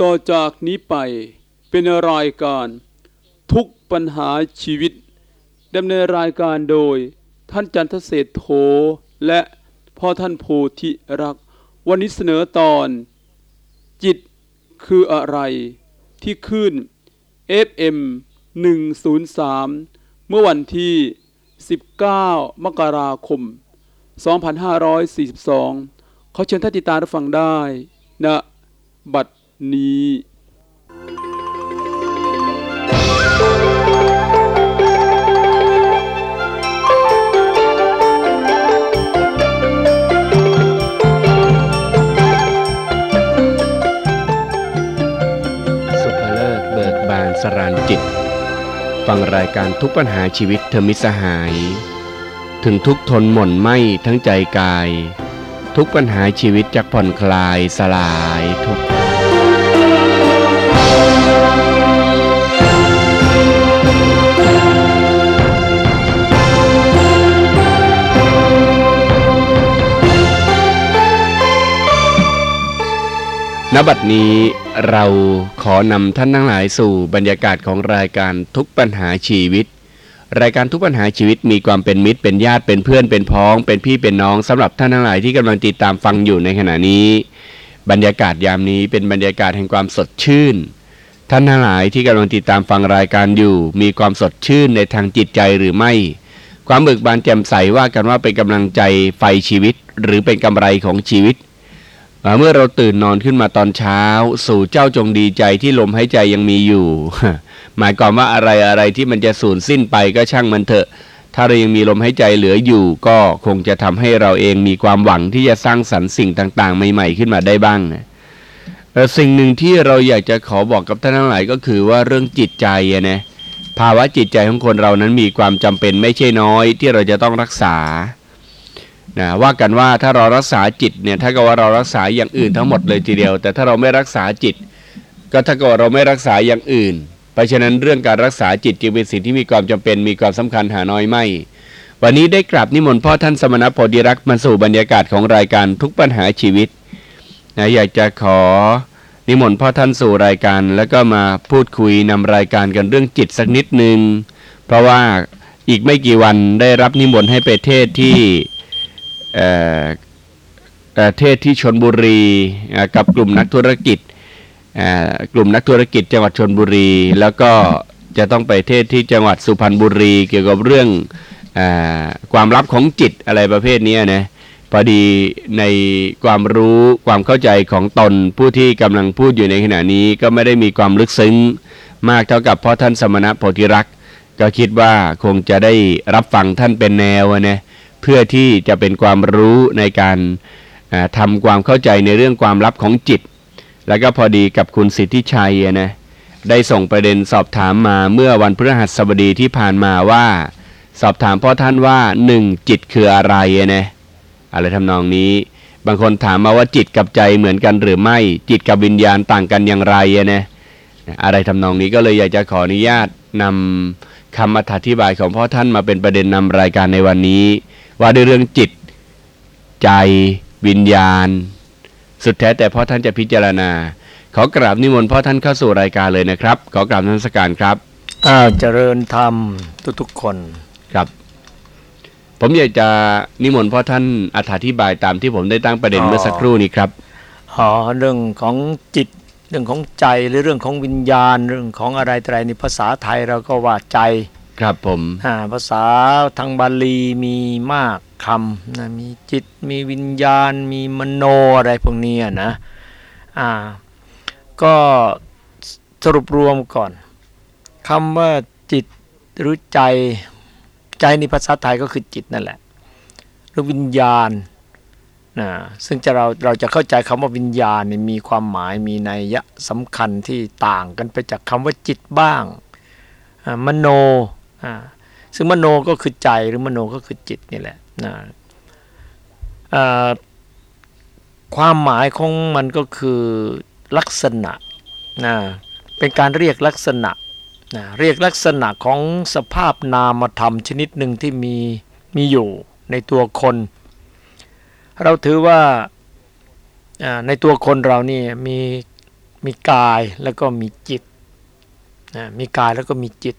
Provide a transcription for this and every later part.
ต่อจากนี้ไปเป็นรายการทุกปัญหาชีวิตดำเนินรายการโดยท่านจันทเศษโธและพ่อท่านโพธิรัก วันนี้เสนอตอน จิตคืออะไรที่ขึ้น FM 103 เมื่อวันที่ 19 มกราคม 2542 เขาเชิญท่านติดตามรับฟังได้ณบัดนี้สุภเลิกเบิกบา นสรานจิต ฟังรายการทุกปัญหาชีวิตเธอมิสหาย ถึงทุกทนหม่นไหมทั้งใจกาย ทุกปัญหาชีวิตจากผ่อนคลายสลายทุก ณบัดนี้เราขอนำท่านทั้งหลายสู่บรรยากาศของรายการทุกปัญหาชีวิต รายการทุกปัญหาชีวิตมีความเป็นมิตรเป็นญาติเป็นเพื่อนเป็นพ้อง เป็นพี่เป็นน้องสำหรับท่านทั้งหลายที่กำลังติดตามฟังอยู่ในขณะนี้ บรรยากาศยามนี้เป็นบรรยากาศแห่งความสดชื่น ท่านทั้งหลายที่กำลังติดตามฟังรายการอยู่ มีความสดชื่นในทางจิตใจหรือไม่ ความเบิกบานแจ่มใสว่ากันว่าเป็นกำลังใจไฟชีวิต หรือเป็นกำไรของชีวิต เมื่อเราตื่นนอนขึ้นมาตอนเช้า สู่เจ้าจงดีใจที่ลมหายใจยังมีอยู่ หมายความว่าอะไรอะไรที่มันจะสูญสิ้นไปก็ช่างมันเถอะ ถ้าเรายังมีลมหายใจเหลืออยู่ ก็คงจะทำให้เราเองมีความหวังที่จะสร้างสรรค์สิ่งต่างๆ ใหม่ๆขึ้นมาได้บ้างนะสิ่งหนึ่งที่เราอยากจะขอบอกกับท่านทั้งหลายก็คือว่าเรื่องจิตใจนะภาวะจิตใจของคนเรานั้นมีความจำเป็นไม่ใช่น้อยที่เราจะต้องรักษา นะว่ากันว่าถ้าเรารักษาจิตเนี่ยถ้ากับว่าเรารักษาอย่างอื่นทั้งหมดเลยทีเดียว แต่ถ้าเราไม่รักษาจิต ก็ถ้ากับว่าเราไม่รักษาอย่างอื่น เพราะฉะนั้นเรื่องการรักษาจิตจึงเป็นสิ่งที่มีความจำเป็นมีความสำคัญหาน้อยไม่ วันนี้ได้กราบนิมนต์พ่อท่านสมณโพธิรักษ์มาสู่บรรยากาศของรายการทุกปัญหาชีวิตนะอยากจะขอนิมนต์พ่อท่านสู่รายการแล้วก็มาพูดคุยนำรายการกันเรื่องจิตสักนิดหนึ่งเพราะว่าอีกไม่กี่วันได้รับนิมนต์ให้ไปเทศที่ เอ่อเทศที่ชนบุรีกับกลุ่มนักธุรกิจกลุ่มนักธุรกิจจังหวัดชนบุรี แล้วก็จะต้องไปเทศที่จังหวัดสุพรรณบุรี เกี่ยวกับเรื่องอความลับของจิตอะไรประเภทนี้นะพอดีในความรู้ความเข้าใจของตนผู้ที่กำลังพูดอยู่ในขณะนี้ก็ไม่ได้มีความลึกซึ้งมากเท่ากับพ่อท่านสมณะโพธิรักษ์ก็คิดว่าคงจะได้รับฟังท่านเป็นแนวอะนะ เพื่อที่จะเป็นความรู้ในการอ่าทำความเข้าใจในเรื่องความลับของจิต แล้วก็พอดีกับคุณสิทธิชัยนะได้ส่งประเด็นสอบถามมาเมื่อวันพฤหัสบดีที่ผ่านมาว่า สอบถามพ่อท่านว่าหนึ่งจิตคืออะไรนะอะไรทำนองนี้ บางคนถามมาว่าจิตกับใจเหมือนกันหรือไม่จิตกับวิญญาณต่างกันอย่างไรนะอะไรทำนองนี้ก็เลยอยากจะขออนุญาตนำคำอธิบายของพ่อท่านมาเป็นประเด็นนำรายการในวันนี้ ว่าด้วยเรื่องจิต ใจวิญญาณ สุดแท้แต่พ่อท่านจะพิจารณา ขอกราบนิมนต์พ่อท่านเข้าสู่รายการเลยนะครับ ขอกราบนมัสการครับอ่าเจริญธรรมทุกๆคนครับ ผมอยากจะนิมนต์พ่อท่านอธิบายตามที่ผมได้ตั้งประเด็นอ๋อเมื่อสักครู่นี้ครับอ๋อเรื่องของจิตเรื่องของใจหรือเรื่องของวิญญาณ เรื่องของอะไรต่ออะไรในภาษาไทยเราก็ว่าใจ ครับผมาภาษาทางบาลีมีมากคำนะมีจิตมีวิญญาณ มีมโนอะไรพวกนี้นะอ่าก็สรุปรวมก่อนคำว่าจิตหรือใจใจในภาษาไทยก็คือจิตนั่นแหละหรือวิญญาณนะซึ่งจะเราเราจะเข้าใจคำว่าวิญญาณมีความหมายมีนัยยะสำคัญที่ต่างกันไปจากคำว่าจิตบ้างมโน ซึ่งมโนก็คือใจหรือมโนก็คือจิตนี่แหละนะความหมายของมันก็คือลักษณะนะเป็นการเรียกลักษณะนะเรียกลักษณะของสภาพนามธรรมชนิดหนึ่งที่มีมีอยู่ในตัวคน เราถือว่าในตัวคนเรานี่มีมีกายแล้วก็มีจิตนะมีกายแล้วก็มีจิต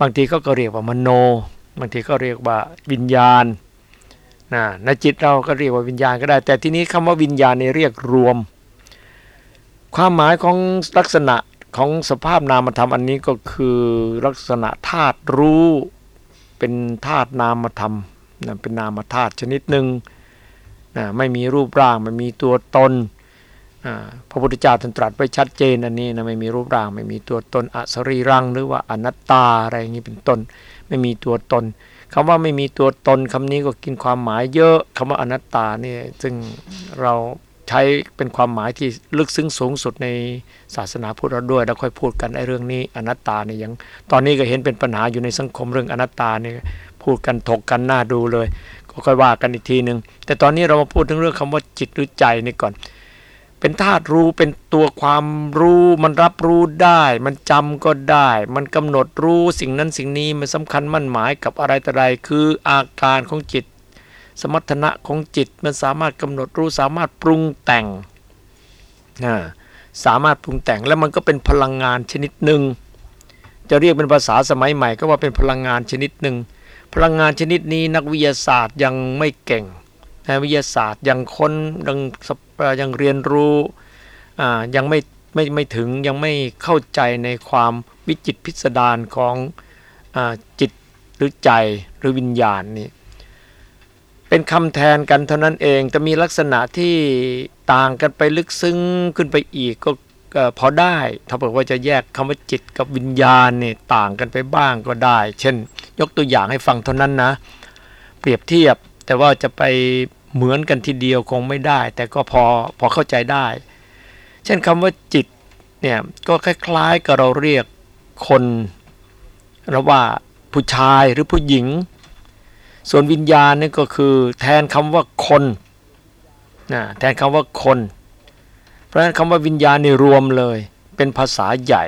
บางทีก็ก็เรียกว่ามโน บางทีก็เรียกว่าวิญญาณนะในจิตเราก็เรียกว่าวิญญาณก็ได้ แต่ทีนี้คำว่าวิญญาณในเรียกรวม ความหมายของลักษณะของสภาพนามธรรมอันนี้ก็คือลักษณะธาตุรู้เป็นธาตุนามธรรมนะเป็นนามธาตุชนิดหนึ่งนะไม่มีรูปร่างไม่มีตัวตน พระพุทธเจ้าท่านตรัสไว้ชัดเจนอันนี้นะไม่มีรูปร่าง ไม่มีตัวตนอสรีรังหรือว่าอนัตตาอะไรอย่างนี้เป็นต้น ไม่มีตัวตนคำว่าไม่มีตัวตนคำนี้ก็กินความหมายเยอะคำว่าอนัตตานี่ซึ่งเราใช้เป็นความหมายที่ลึกซึ้งสูงสุดในศาสนาพุทธเราด้วยแล้วค่อยพูดกันไอ้เรื่องนี้อนัตตานี่ยังตอนนี้ก็เห็นเป็นปัญหาอยู่ในสังคมเรื่องอนัตตานี่พูดกันถกกันหน้าดูเลย ก็ค่อยว่ากันอีกทีหนึ่งแต่ตอนนี้เรามาพูดถึงเรื่องคำว่าจิตหรือใจนี่ก่อน เป็นธาตุรู้เป็นตัวความรู้มันรับรู้ได้ มันจำก็ได้ มันกำหนดรู้สิ่งนั้นสิ่งนี้มันสำคัญมั่นหมายกับอะไรแต่ไรคืออาการของจิต สมรรถนะของจิตมันสามารถกำหนดรู้สามารถปรุงแต่งนะสามารถปรุงแต่งแล้วมันก็เป็นพลังงานชนิดหนึ่งจะเรียกเป็นภาษาสมัยใหม่ก็ว่าเป็นพลังงานชนิดหนึ่งพลังงานชนิดนี้นักวิทยาศาสตร์ยังไม่เก่ง นักวิทยาศาสตร์ยังค้นยังยังเรียนรู้ยังไม่ไม่ไม่ถึงยังไม่เข้าใจในความวิจิตพิสดารของอจิตหรือใจหรือวิญญาณนี่เป็นคำแทนกันเท่านั้นเองจะมีลักษณะที่ต่างกันไปลึกซึ้งขึ้นไปอีกก็พอได้ ถ้าบอกว่าจะแยกคำว่าจิตกับวิญญาณนี่ต่างกันไปบ้างก็ได้ เช่น ยกตัวอย่างให้ฟังเท่านั้นนะ เปรียบเทียบ แต่ว่าจะไปเหมือนกันทีเดียวคงไม่ได้ แต่ก็พอพอเข้าใจได้ เช่นคำว่าจิตเนี่ยก็คล้ายๆกับเราเรียกคนเราว่าผู้ชายหรือผู้หญิง ส่วนวิญญาณนี่ก็คือแทนคำว่าคนนะแทนคำว่าคน เพราะฉะนั้นคำว่าวิญญาณนี่รวมเลย เป็นภาษาใหญ่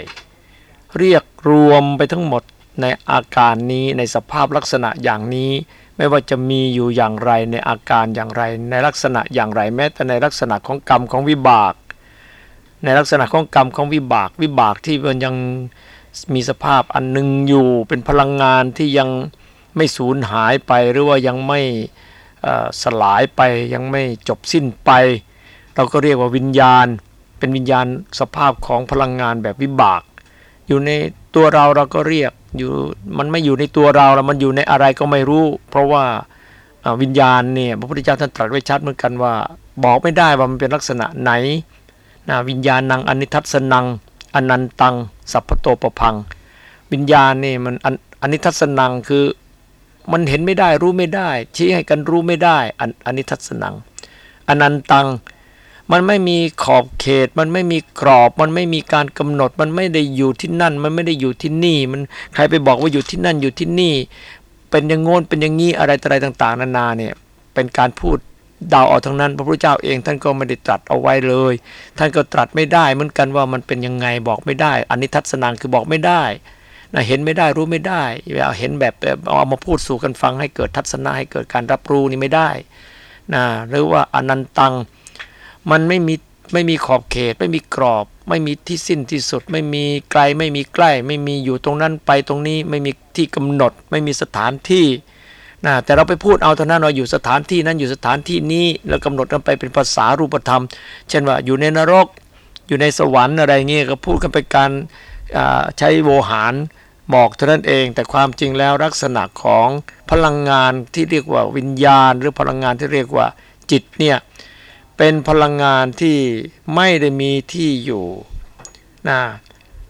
เรียกรวมไปทั้งหมดในอาการนี้ในสภาพลักษณะอย่างนี้ ไม่ว่าจะมีอยู่อย่างไรในอาการอย่างไร ในลักษณะอย่างไรแม้แต่ในลักษณะของกรรมของวิบาก ในลักษณะของกรรมของวิบาก วิบากที่มันยังมีสภาพอันหนึ่งอยู่เป็นพลังงานที่ยังไม่สูญหายไปหรือว่ายังไม่สลายไปยังไม่จบสิ้นไป เราก็เรียกว่าวิญญาณ เป็นวิญญาณสภาพของพลังงานแบบวิบาก อยู่ใน ตัวเราเราก็เรียกอยู่มันไม่อยู่ในตัวเราแล้วมันอยู่ในอะไรก็ไม่รู้ เพราะว่าวิญญาณเนี่ยพระพุทธเจ้าท่านตรัสไว้ชัดเหมือนกันว่า บอกไม่ได้ว่ามันเป็นลักษณะไหนนะวิญญาณนังอนิทัศนังอนันตัง สัพพโตปพัง วิญญาณเนี่ยมันอนิทัศนังคือมันเห็นไม่ได้รู้ไม่ได้ ชี้ให้กันรู้ไม่ได้อนอนนี้ทัศนังอนันตัง มันไม่มีขอบเขต มันไม่มีกรอบ มันไม่มีการกำหนด มันไม่ได้อยู่ที่นั่น มันไม่ได้อยู่ที่นี่ มันใครไปบอกว่าอยู่ที่นั่นอยู่ที่นี่ เป็นอย่างงนเป็นอย่างงี้อะไรอะไรต่าง ๆ นานาเนี่ยเป็นการพูดดาวออกทั้งนั้น พระพุทธเจ้าเองท่านก็ไม่ได้ตรัสเอาไว้เลย ท่านก็ตรัสไม่ได้เหมือนกันว่ามันเป็นยังไงบอกไม่ได้อันนี้ทัศนังคือบอกไม่ได้นะเห็นไม่ได้รู้ไม่ได้เอาเห็นแบบเอามาพูดสู่กันฟังให้เกิดทัศนะให้เกิดการรับรู้นี่ไม่ได้นะหรือว่าอนันตัง มันไม่มีไม่มีขอบเขต ไม่มีกรอบ ไม่มีที่สิ้นที่สุด ไม่มีไกลไม่มีใกล้ ไม่มีอยู่ตรงนั้นไปตรงนี้ไม่มีที่กำหนด ไม่มีสถานที่นะแต่เราไปพูดเอาเท่านั้นว่าอยู่สถานที่นั้นอยู่สถานที่นี้แล้วกำหนดกันไปเป็นภาษารูปธรรม เช่นว่าอยู่ในนรก อยู่ในสวรรค์อะไรเงี้ยก็พูดกันไปการใช้โวหารบอกเท่านั้นเอง แต่ความจริงแล้วลักษณะของพลังงานที่เรียกว่าวิญญาณ หรือพลังงานที่เรียกว่าจิตเนี่ย เป็นพลังงานที่ไม่ได้มีที่อยู่นะ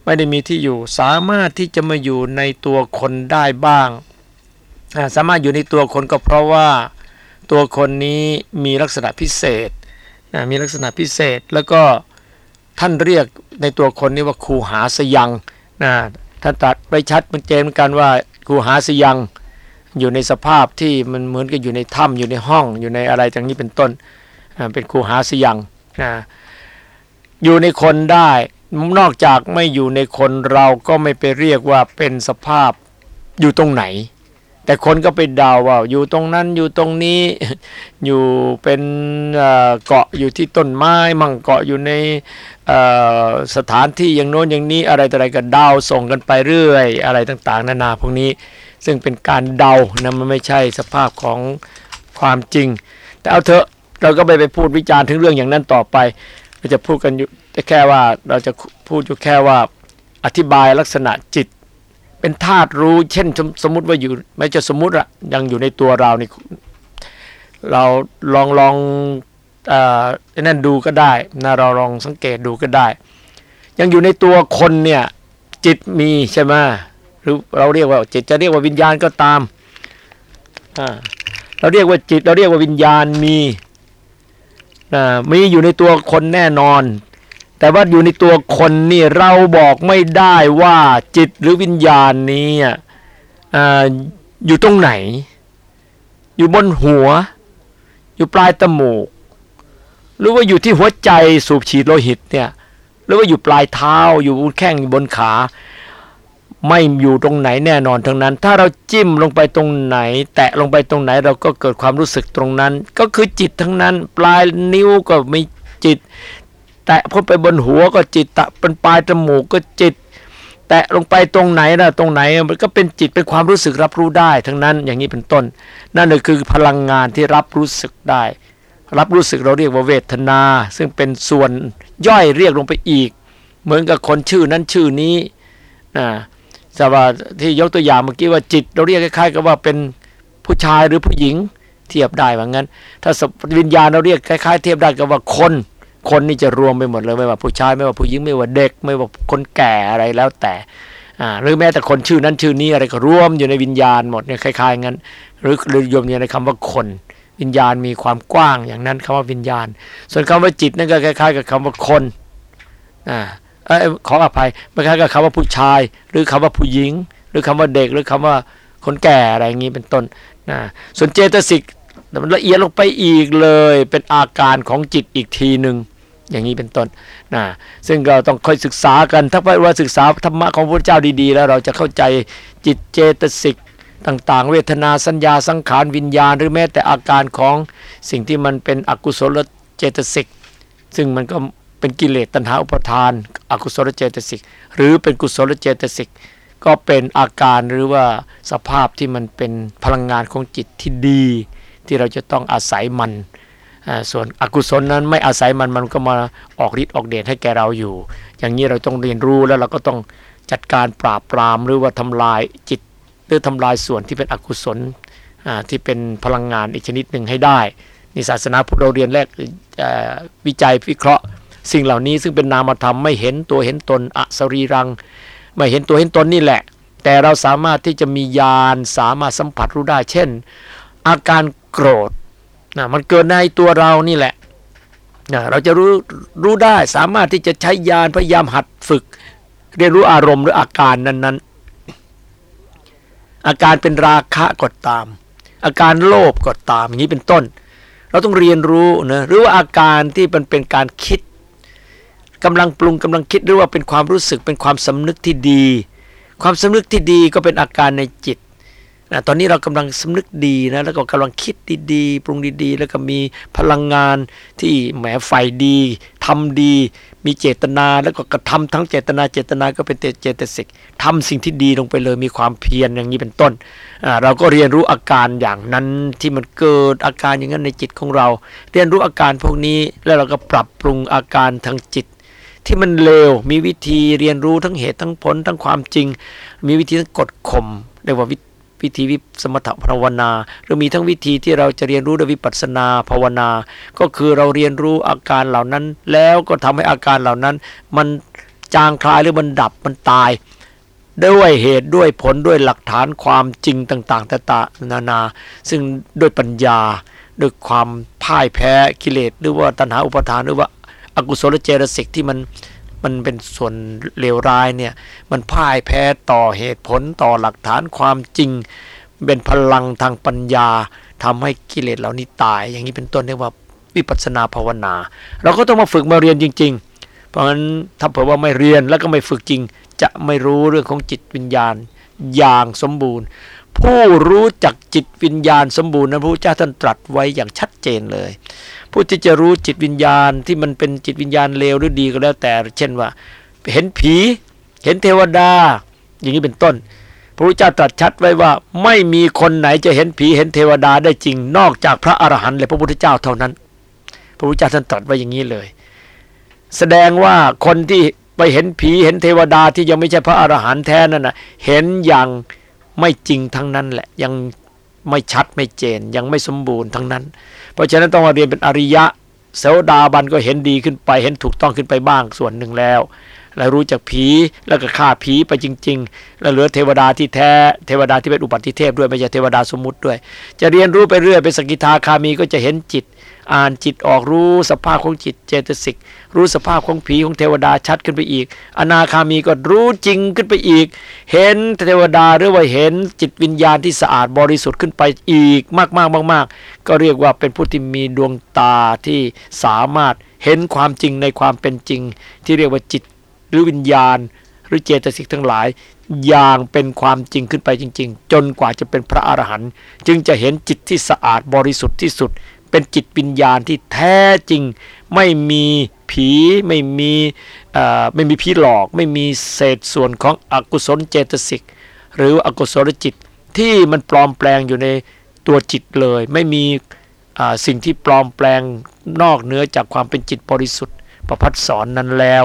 ไม่ได้มีที่อยู่ สามารถที่จะมาอยู่ในตัวคนได้บ้างสามารถอยู่ในตัวคนก็เพราะว่าตัวคนนี้มีลักษณะพิเศษนะมีลักษณะพิเศษแล้วก็ท่านเรียกในตัวคนนี้ว่าคูหาสยังนะท่านตัดไปชัดมันเจนเหมือนกันว่าคูหาสยังอยู่ในสภาพที่มันเหมือนกับอยู่ในถ้ำอยู่ในห้องอยู่ในอะไรอย่างนี้เป็นต้น เป็นคูหาสยังนะอยู่ในคนได้นอกจากไม่อยู่ในคนเราก็ไม่ไปเรียกว่าเป็นสภาพอยู่ตรงไหน แต่คนก็ไปเดาว่าอยู่ตรงนั้นอยู่ตรงนี้อยู่เป็นเกาะอยู่ที่ต้นไม้ มั่งเกาะอยู่ในสถานที่อย่างโน้นอย่างนี้อะไรต่ออะไรก็เดาส่งกันไปเรื่อย อะไรต่างๆ นานาพวกนี้ ซึ่งเป็นการเดานะมันไม่ใช่สภาพของความจริง แต่เอาเถอะ เราก็ไปไปพูดวิจารณ์ถึงเรื่องอย่างนั้นต่อไปเราจะพูดกันอยู่แค่ว่าเราจะพูดอยู่แค่ว่าอธิบายลักษณะจิต เป็นธาตุรู้เช่นสมมติว่าอยู่ไม่จะสมมติอะยังอยู่ในตัวเรานี่เราลองลองนั่นดูก็ได้นะเราลองสังเกตดูก็ได้ ยังอยู่ในตัวคนเนี่ยจิตมีใช่ไหมหรือเราเรียกว่าจิตจะเรียกว่าวิญญาณก็ตามเราเรียกว่าจิตเราเรียกว่าวิญญาณมี มีอยู่ในตัวคนแน่นอน แต่ว่าอยู่ในตัวคนนี่เราบอกไม่ได้ว่าจิตหรือวิญญาณนี้อยู่ตรงไหน อยู่บนหัว อยู่ปลายตมูก หรือว่าอยู่ที่หัวใจสูบฉีดโลหิตเนี่ย หรือว่าอยู่ปลายเท้าอยู่บนแข้งอยู่บนขา ไม่อยู่ตรงไหนแน่นอนทั้งนั้น ถ้าเราจิ้มลงไปตรงไหน แตะลงไปตรงไหนเราก็เกิดความรู้สึกตรงนั้น ก็คือจิตทั้งนั้น ปลายนิ้วก็มีจิต แตะพ้นไปบนหัวก็จิตตะเป็นปลายจมูกก็จิต แตะลงไปตรงไหนนะตรงไหนมันก็เป็นจิตเป็นความรู้สึกรับรู้ได้ทั้งนั้นอย่างนี้เป็นต้น นั่นคือพลังงานที่รับรู้สึกได้ รับรู้สึกเราเรียกว่าเวทนา ซึ่งเป็นส่วนย่อยเรียกลงไปอีก เหมือนกับคนชื่อนั้นชื่อนี้นะ สว่าที่ยกตัวอย่างเมื่อกี้ว่าจิต เราเรียกคล้ายๆกับว่าเป็นผู้ชายหรือผู้หญิงเทียบได้ว่างั้น ถ้าวิญญาณเราเรียกคล้าย ๆ เทียบได้กับว่าคน คนนี่จะรวมไปหมดเลยไม่ว่าผู้ชายไม่ว่าผู้หญิงไม่ว่าเด็ก ไม่ว่าคนแก่อะไรแล้วแต่หรือแม้แต่คนชื่อนั้นชื่อนี้อะไรก็รวมอยู่ในวิญญาณหมดเนี่ยคล้ายๆงั้น หรือหรือยมเนี่ยในคำว่าคน วิญญาณมีความกว้างอย่างนั้นคำว่าวิญญาณ ส่วนคำว่าจิตนั่นก็คล้าย ๆ กับคำว่าคนอ่า ขออภัยไม่คล้ายกับคำว่าผู้ชาย หรือคำว่าผู้หญิง หรือคำว่าเด็กหรือคำว่าคนแก่อะไรอย่างนี้เป็นต้นนะส่วนเจตสิกมันละเอียดลงไปอีกเลย เป็นอาการของจิตอีกทีหนึ่งอย่างนี้เป็นต้นนะซึ่งเราต้องค่อยศึกษากันถ้าว่าศึกษาธรรมะของพระเจ้าดีๆ แล้วเราจะเข้าใจจิตเจตสิกต่างๆ เวทนาสัญญาสังขารวิญญาณ หรือแม้แต่อาการของสิ่งที่มันเป็นอกุศลเจตสิกซึ่งมันก็ เป็นกิเลสตัณหาอุปทานอากุศลเจตสิก หรือเป็นกุศลเจตสิก ก็เป็นอาการหรือว่าสภาพที่มันเป็นพลังงานของจิตที่ดี ที่เราจะต้องอาศัยมัน ส่วนอกุศลนั้นไม่อาศัยมันมันก็มาออกฤทธิ์ออกเดชให้แก่เราอยู่ อย่างนี้เราต้องเรียนรู้แล้วเราก็ต้องจัดการปราบปรามหรือว่าทำลายจิต หรือทำลายส่วนที่เป็นอกุศลที่เป็นพลังงานอีกชนิดหนึ่งให้ได้ในศาสนาพุทธเราเรียนแรกวิจัยวิเคราะห์ สิ่งเหล่านี้ซึ่งเป็นนามธรรมไม่เห็นตัวเห็นตนอสรีรัง ไม่เห็นตัวเห็นตนนี่แหละ แต่เราสามารถที่จะมีญาณสามารถสัมผัสรู้ได้ เช่น อาการโกรธนะมันเกิดในตัวเรานี่แหละนะเราจะรู้รู้ได้สามารถที่จะใช้ญาณพยายามหัดฝึก เรียนรู้อารมณ์หรืออาการนั้นอาการเป็นราคะก็ตาม อาการโลภก็ตามอย่างนี้เป็นต้น เราต้องเรียนรู้นะหรือว่าอาการที่มันเป็นการคิด กำลังปรุงกำลังคิดหรือว่าเป็นความรู้สึกเป็นความสำนึกที่ดี ความสำนึกที่ดีก็เป็นอาการในจิตนะตอนนี้เรากำลังสำนึกดีนะแล้วก็กำลังคิดดีๆ ปรุงดีๆ แล้วก็มีพลังงานที่แหมไฟดีทำดี มีเจตนาแล้วก็กระทำทั้งเจตนาเจตนาก็เป็นเจตสิกทำสิ่งที่ดีลงไปเลยมีความเพียรอย่างนี้เป็นต้น เราก็เรียนรู้อาการอย่างนั้นที่มันเกิดอาการอย่างนั้นในจิตของเรา เรียนรู้อาการพวกนี้แล้วเราก็ปรับปรุงอาการทางจิต ที่มันเลว มีวิธีเรียนรู้ทั้งเหตุทั้งผลทั้งความจริง มีวิธีทั้งกดข่มเรียกว่าวิวิธีวิสมถภาวนาหรือมีทั้งวิธีที่เราจะเรียนรู้ด้วยวิปัสสนาภาวนา ก็คือเราเรียนรู้อาการเหล่านั้น แล้วก็ทำให้อาการเหล่านั้น มันจางคลายหรือมันดับมันตาย ด้วยเหตุด้วยผลด้วยหลักฐานความจริงต่างๆต่างๆนานา ซึ่งด้วยปัญญาด้วยความพ่ายแพ้กิเลสหรือว่าตัณหาอุปทานหรือว่า อกุศลเจตสิกที่มันมันเป็นส่วนเลวร้ายเนี่ย มันพ่ายแพ้ต่อเหตุผลต่อหลักฐานความจริง เป็นพลังทางปัญญาทำให้กิเลสเหล่านี้ตาย อย่างนี้เป็นต้นเรียกว่าวิปัสนาภาวนา เราก็ต้องมาฝึกมาเรียนจริง ๆ เพราะฉะนั้นถ้าเผื่อว่าไม่เรียนแล้วก็ไม่ฝึกจริง จะไม่รู้เรื่องของจิตวิญญาณอย่างสมบูรณ์ ผู้รู้จักจิตวิญญาณสมบูรณ์นะพระพุทธเจ้าท่านตรัสไว้อย่างชัดเจนเลย ผู้ที่จะรู้จิตวิญญาณที่มันเป็นจิตวิญญาณเลวหรือดีก็แล้วแต่ เช่นว่า เห็นผี เห็นเทวดา อย่างนี้เป็นต้น พระพุทธเจ้าตรัสชัดไว้ว่า ไม่มีคนไหนจะเห็นผีเห็นเทวดาได้จริง นอกจากพระอรหันต์และพระพุทธเจ้าเท่านั้น พระพุทธเจ้าท่านตรัสไว้อย่างนี้เลย แสดงว่าคนที่ไปเห็นผีเห็นเทวดาที่ยังไม่ใช่พระอรหันต์แท้นั่นนะเห็นอย่างไม่จริงทั้งนั้นแหละ ยังไม่ชัดไม่เจน ยังไม่สมบูรณ์ทั้งนั้น เพราะฉะนั้นต้องมาเรียนเป็นอริยะเสวดาบันก็เห็นดีขึ้นไป เห็นถูกต้องขึ้นไปบ้างส่วนหนึ่งแล้ว และรู้จักผีแล้วก็ฆ่าผีไปจริง ๆ และเหลือเทวดาที่แท้เทวดาที่เป็นอุปัติเทพด้วยไม่ใช่เทวดาสมมุติด้วย จะเรียนรู้ไปเรื่อยเป็นสกิทาคามีก็จะเห็นจิต อ่านจิตออกรู้สภาพของจิตเจตสิก รู้สภาพของผีของเทวดาชัดขึ้นไปอีก อนาคามีก็รู้จริงขึ้นไปอีก เห็นเทวดาหรือว่าเห็นจิตวิญญาณที่สะอาดบริสุทธิ์ขึ้นไปอีกมากมากมากมากก็เรียกว่าเป็นผู้ที่มีดวงตาที่สามารถเห็นความจริงในความเป็นจริง ที่เรียกว่าจิตหรือวิญญาณ หรือเจตสิกทั้งหลายอย่างเป็นความจริงขึ้นไปจริง ๆ จนกว่าจะเป็นพระอรหันต์จึงจะเห็นจิตที่สะอาดบริสุทธิ์ที่สุด เป็นจิตวิญญาณที่แท้จริง ไม่มีผีไม่มีไม่มีผีหลอก ไม่มีเศษส่วนของอกุศลเจตสิก หรืออกุศลจิตที่มันปลอมแปลงอยู่ในตัวจิตเลย ไม่มีสิ่งที่ปลอมแปลงนอกเหนือจากความเป็นจิตบริสุทธิ์ประพัดสอนนั้นแล้ว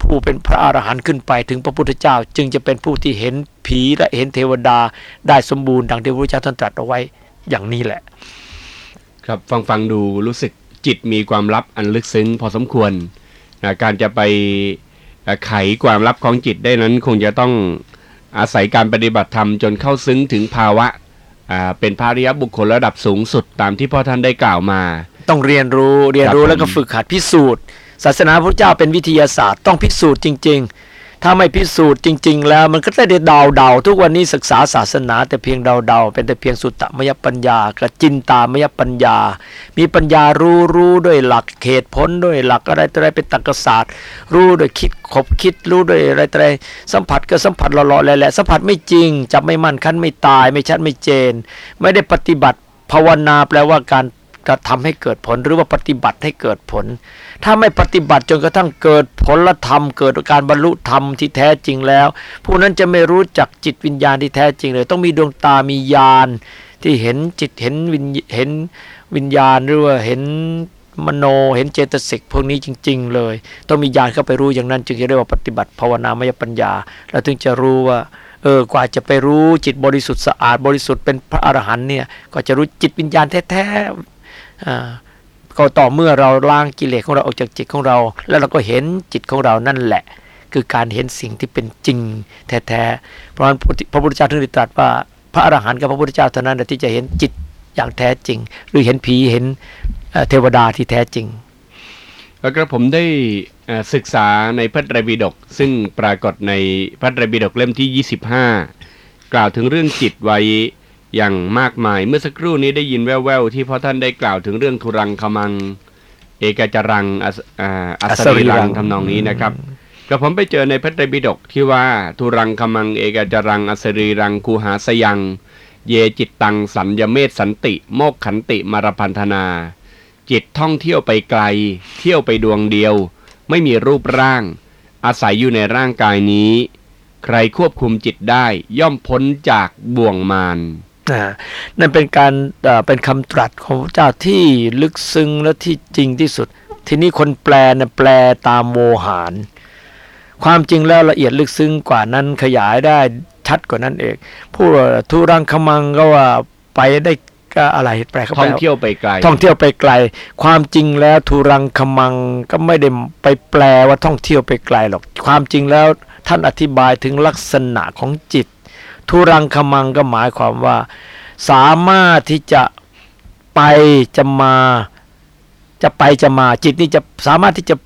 ผู้เป็นพระอรหันต์ขึ้นไปถึงพระพุทธเจ้า จึงจะเป็นผู้ที่เห็นผีและเห็นเทวดาได้สมบูรณ์ดังที่พระพุทธเจ้าท่านตรัสเอาไว้อย่างนี้แหละ ครับฟังฟังดูรู้สึกจิตมีความลับอันลึกซึ้งพอสมควรนะการจะไปไขความลับของจิตได้นั้น คงจะต้องอาศัยการปฏิบัติธรรมจนเข้าซึ้งถึงภาวะเป็นภาริยบุคคลระดับสูงสุดตามที่พ่อท่านได้กล่าวมา ต้องเรียนรู้เรียนรู้แล้วก็ฝึกหัดพิสูจน์ ศาสนาพระเจ้าเป็นวิทยาศาสตร์ต้องพิสูจน์จริง ๆ ถ้าไม่พิสูจน์จริง ๆ แล้วมันก็ได้เดาเดาทุกวันนี้ศึกษาศาสนาแต่เพียงเดาเดาเป็นแต่เพียงสุตตมยปัญญากับจินตามยปัญญา มีปัญญารู้รู้ด้วยหลักเหตุผลด้วยหลักอะไรอะไรเป็นตรรกศาสตร์ รู้ด้วยคิดขบคิดรู้ด้วยอะไรอะไรสัมผัสก็สัมผัสหล่อๆแหละสัมผัสไม่จริงจับไม่มั่นคันไม่ตายไม่ชัดไม่เจน ไม่ได้ปฏิบัติภาวนาแปลว่าการ กระทำให้เกิดผลหรือว่าปฏิบัติให้เกิดผล ถ้าไม่ปฏิบัติจนกระทั่งเกิดผลธรรม เกิดการบรรลุธรรมที่แท้จริงแล้ว ผู้นั้นจะไม่รู้จักจิตวิญญาณที่แท้จริงเลย ต้องมีดวงตามีญาณที่เห็นจิตเห็นวิญเห็นวิญญาณหรือว่าเห็นมโนเห็นเจตสิกพวกนี้จริง ๆ เลย ต้องมีญาณเข้าไปรู้อย่างนั้น จึงจะเรียกว่าปฏิบัติภาวนามยปัญญาแล้วถึงจะรู้ว่าเออกว่าจะไปรู้จิตบริสุทธิ์สะอาดบริสุทธิ์เป็นพระอรหันต์เนี่ยก็จะรู้จิตวิญญาณแท้ ก็ต่อเมื่อเราล้างกิเลสของเราออกจากจิตของเรา แล้วเราก็เห็นจิตของเรานั่นแหละ คือการเห็นสิ่งที่เป็นจริงแท้ๆเพราะฉะนั้นพระพุทธเจ้าถึงได้ตรัสว่าพระอรหันต์กับพระพุทธเจ้าเท่านั้นที่จะเห็นจิตอย่างแท้จริง หรือเห็นผีเห็นเทวดาที่แท้จริง แล้วกระผมได้ศึกษาในพระไตรปิฎกซึ่งปรากฏในพระไตรปิฎกเล่มที่ 25 กล่าวถึงเรื่องจิตไว้ อย่างมากมายเมื่อสักครู่นี้ได้ยินแว่วๆที่พ่อท่านได้กล่าวถึงเรื่องทุรังคมัง เอกจรังอัสริรังทำนองนี้นะครับกระผมไปเจอในพระไตรปิฎกที่ว่าทุรังคมังเอกจรังอัสริรังคูหาสยัง เยจิตตังสัญญเมธสันติ โมกขันติมารพันธนา จิตท่องเที่ยวไปไกล เที่ยวไปดวงเดียว ไม่มีรูปร่าง อาศัยอยู่ในร่างกายนี้ ใครควบคุมจิตได้ย่อมพ้นจากบ่วงมาร นั่นเป็นการเป็นคำตรัสของพระเจ้าที่ลึกซึ้งและที่จริงที่สุด ทีนี้คนแปลนะแปลตามโมหาร ความจริงแล้วละเอียดลึกซึ้งกว่านั้นขยายได้ชัดกว่านั้นเองผู้ทุรังคมังก็ว่าไปได้ก็อะไรแปลเขาท่องเที่ยวไปไกล ท่องเที่ยวไปไกล ความจริงแล้วทุรังคมังก็ไม่ได้ไปแปลว่าท่องเที่ยวไปไกลหรอกความจริงแล้วท่านอธิบายถึงลักษณะของจิต ทุรังคมังก็หมายความว่า สามารถที่จะไปจะมา จะไปจะมาจิตนี่จะสามารถที่จะ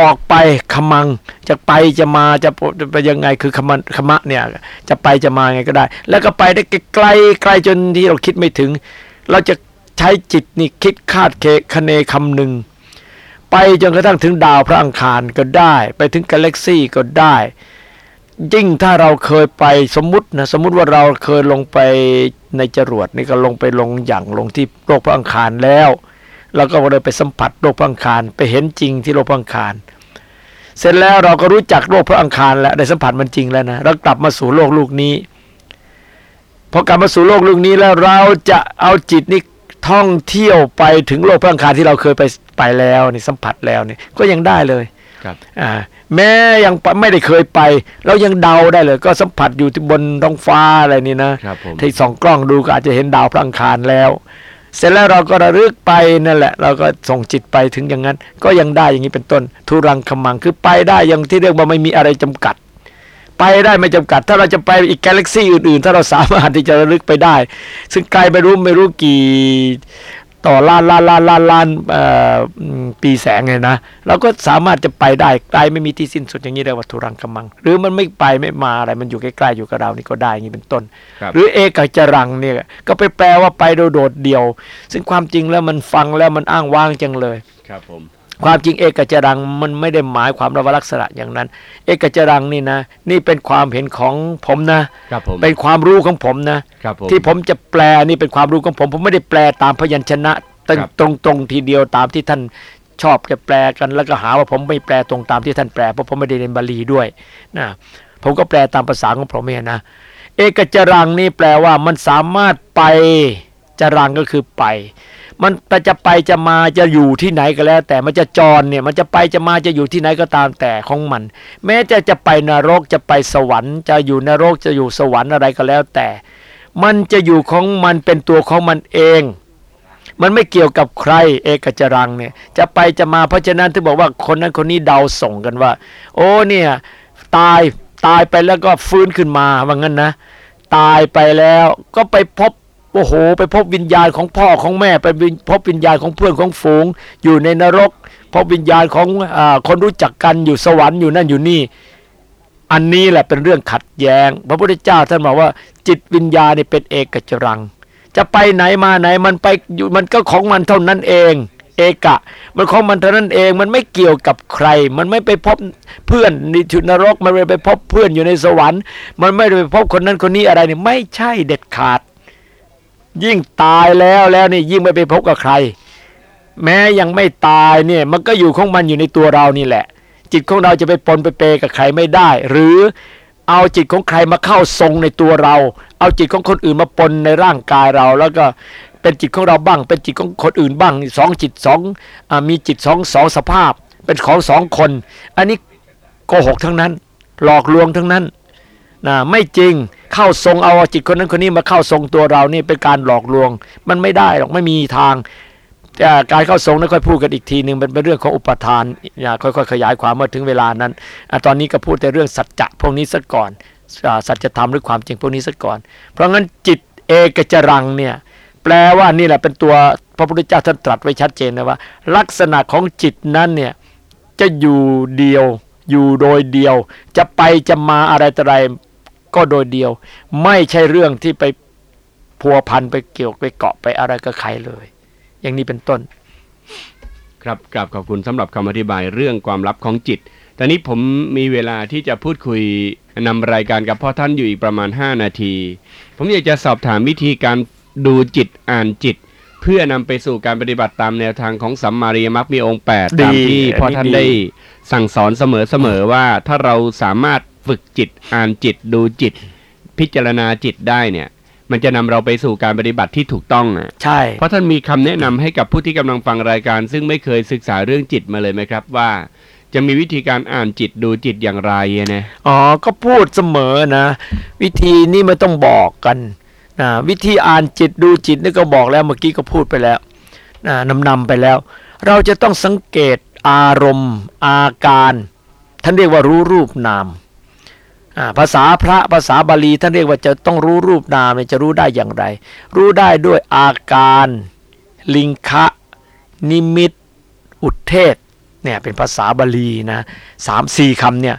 ออกไปขมัง จะไปจะมาจะไปยังไงคือขมันขมะเนี่ยจะไปจะมาไงก็ได้ แล้วก็ไปได้ไกลไกลจนที่เราคิดไม่ถึง เราจะใช้จิตนี่คิดคาดเคคะเนคำหนึ่งไปจนกระทั่งถึงดาวพระอังคารก็ได้ ไปถึงกาแล็กซี่ก็ได้ ยิ่งถ้าเราเคยไปสมมตินะสมมติว่าเราเคยลงไปในจรวดนี่ก็ลงไปลงอย่างลงที่โลกพระอังคารแล้วเราก็เลยไปสัมผัสโลกพระอังคารไปเห็นจริงที่โลกพระอังคาร เสร็จแล้วเราก็รู้จักโลกพระอังคารแล้วได้สัมผัสมันจริงแล้วนะเรากลับมาสู่โลกลูกนี้พอกลับมาสู่โลกลูกนี้แล้วเราจะเอาจิตนี่ท่องเที่ยวไปถึงโลกพระอังคารที่เราเคยไปไปแล้วนี่สัมผัสแล้วนี่ก็ยังได้เลย แม้ยังไปไม่ได้เคยไป เรายังเดาได้เลย ก็สัมผัสอยู่ที่บนท้องฟ้าอะไรนี่นะครับผมที่ส่องกล้องดูก็อาจจะเห็นดาวพระอังคารแล้ว เสร็จแล้วเราก็ระลึกไปนั่นแหละ เราก็ส่งจิตไปถึงอย่างนั้น ก็ยังได้อย่างนี้เป็นต้น ทุรังคมังคือไปได้อย่างที่เรียกว่าไม่มีอะไรจำกัด ไปได้ไม่จำกัด ถ้าเราจะไปอีกกาแล็กซี่อื่นๆ ถ้าเราสามารถที่จะระลึกไปได้ ซึ่งไกลไม่รู้ไม่รู้กี่ ต่อล้านล้านล้านล้านล้านเอ่ออืมปีแสงเลยนะเราก็สามารถจะไปได้ไกลไม่มีที่สิ้นสุดอย่างนี้เรียกว่าทุรังคมัง หรือมันไม่ไปไม่มาอะไรมันอยู่ใกล้ๆอยู่กับเรานี่ก็ได้อย่างนี้เป็นต้นครับหรือเอกจรังเนี่ยก็ไปแปลว่าไปโดยโดดเดี่ยว ซึ่งความจริงแล้วมันฟังแล้วมันอ้างว้างจังเลยครับผม ความจริงเอกจรังมันไม่ได้หมายความว่าลักษณะอย่างนั้น เอกจรังนี่นะ นี่เป็นความเห็นของผมนะครับผมเป็นความรู้ของผมนะครับผมที่ผมจะแปลนี่เป็นความรู้ของผม ผมไม่ได้แปลตามพยัญชนะตรงครับตรงตรงทีเดียวตามที่ท่านชอบจะแปลกันแล้วก็หาว่าผมไม่แปลตรงตามที่ท่านแปลเพราะผมไม่ได้เรียนบาลีด้วยนะผมก็แปลตามภาษาของผมเองนะเอกจรังนี่แปลว่ามันสามารถไปจรังก็คือไป มันจะไปจะมาจะอยู่ที่ไหนก็แล้ว แต่มันจะจรเนี่ยมันจะไปจะมาจะอยู่ที่ไหนก็ตามแต่ของมัน แม้จะจะไปนรกจะไปสวรรค์ จะอยู่นรกจะอยู่สวรรค์อะไรก็แล้วแต่ มันจะอยู่ของมันเป็นตัวของมันเอง มันไม่เกี่ยวกับใครเอกจรังเนี่ยจะไปจะมาเพราะฉะนั้นถึงบอกว่าคนนั้นคนนี้เดาส่งกันว่า โอ้เนี่ยตายตายไปแล้วก็ฟื้นขึ้นมาว่างั้นนะตายไปแล้วก็ไปพบ โอ้โห ไปพบวิญญาณของพ่อของแม่ ไปพบวิญญาณของเพื่อนของฝูง อยู่ในนรก พบวิญญาณของอคนรู้จักกันอยู่สวรรค์อยู่นั่นอยู่นี่ อันนี้แหละเป็นเรื่องขัดแย้ง พระพุทธเจ้าท่านบอกว่า จิตวิญญาณนี่เป็นเอกจรัง จะไปไหนมาไหนมันไปอยู่มันก็ของมันเท่านั้นเอง เอกะ มันของมันเท่านั้นเองมันไม่เกี่ยวกับใคร มันไม่ไปพบเพื่อนในชุดนรก มันไม่ไปพบเพื่อนอยู่ในสวรรค์ มันไม่ได้ไปพบคนนั้นคนนี้อะไรนี่ไม่ใช่เด็ดขาด ยิ่งตายแล้วแล้วนี่ยิ่งไม่ไปพบกับใคร แม้ยังไม่ตายเนี่ยมันก็อยู่ของมันอยู่ในตัวเรานี่แหละ จิตของเราจะไปปนไปเปกับใครไม่ได้ หรือเอาจิตของใครมาเข้าทรงในตัวเรา เอาจิตของคนอื่นมาปนในร่างกายเรา แล้วก็เป็นจิตของเราบ้าง เป็นจิตของคนอื่นบ้างสองจิตสองอมีจิตสองสองสภาพ เป็นของสองคน อันนี้โกหกทั้งนั้น หลอกลวงทั้งนั้น นะไม่จริงเข้าทรงเอาจิตคนนั้นคนนี้มาเข้าทรงตัวเรานี่เป็นการหลอกลวง มันไม่ได้หรอกไม่มีทางแต่การเข้าทรงนั้นค่อยพูดกันอีกทีหนึ่งมันเป็นเรื่องของอุปทานอย่าค่อยๆขยายความเมื่อถึงเวลานั้นอตอนนี้ก็พูดแต่เรื่องสัจจะพวกนี้ซะก่อนสัจธรรมหรือความจริงพวกนี้ซะก่อน เพราะงั้นจิตเอกจรังเนี่ยแปลว่านี่แหละเป็นตัวพระพุทธเจ้าท่านตรัสไว้ชัดเจนนะว่า ลักษณะของจิตนั้นเนี่ยจะอยู่เดียวอยู่โดยเดียว จะไปจะมาอะไรต่ออะไร ก็โดยเดียว ไม่ใช่เรื่องที่ไปพัวพันไปเกี่ยวไปเกาะไปอะไรกับใครเลย อย่างนี้เป็นต้น ครับกราบขอบคุณสำหรับคำอธิบายเรื่องความลับของจิตตอนนี้ผมมีเวลาที่จะพูดคุยนำรายการกับพ่อท่านอยู่อีกประมาณ 5 นาที ผมอยากจะสอบถามวิธีการดูจิตอ่านจิต เพื่อนำไปสู่การปฏิบัติตามแนวทางของสัมมาริยมรรคมีองค์8ดีตามที่พ่อท่านได้สั่งสอนเสมอๆว่าถ้าเราสามารถ ฝึกจิต อ่านจิตดูจิต พิจารณาจิตได้เนี่ย มันจะนำเราไปสู่การปฏิบัติที่ถูกต้องอะใช่ เพราะท่านมีคำแนะนำให้กับผู้ที่กำลังฟังรายการ ซึ่งไม่เคยศึกษาเรื่องจิตมาเลยไหมครับว่าจะมีวิธีการอ่านจิตดูจิตอย่างไรอะนะอ๋อ ก็พูดเสมอนะ วิธีนี้ไม่ต้องบอกกันนะวิธีอ่านจิตดูจิตนี่ก็บอกแล้วเมื่อกี้ก็พูดไปแล้วนะนำนำไปแล้ว เราจะต้องสังเกตอารมณ์ อาการ ท่านเรียกว่ารู้รูปนามอ่า ภาษาพระภาษาบาลีท่านเรียกว่าจะต้องรู้รูปนามเนี่ยจะรู้ได้อย่างไร รู้ได้ด้วยอาการ ลิงคะ นิมิต อุทเทศเนี่ยเป็นภาษาบาลีนะสามสี่คำเนี่ย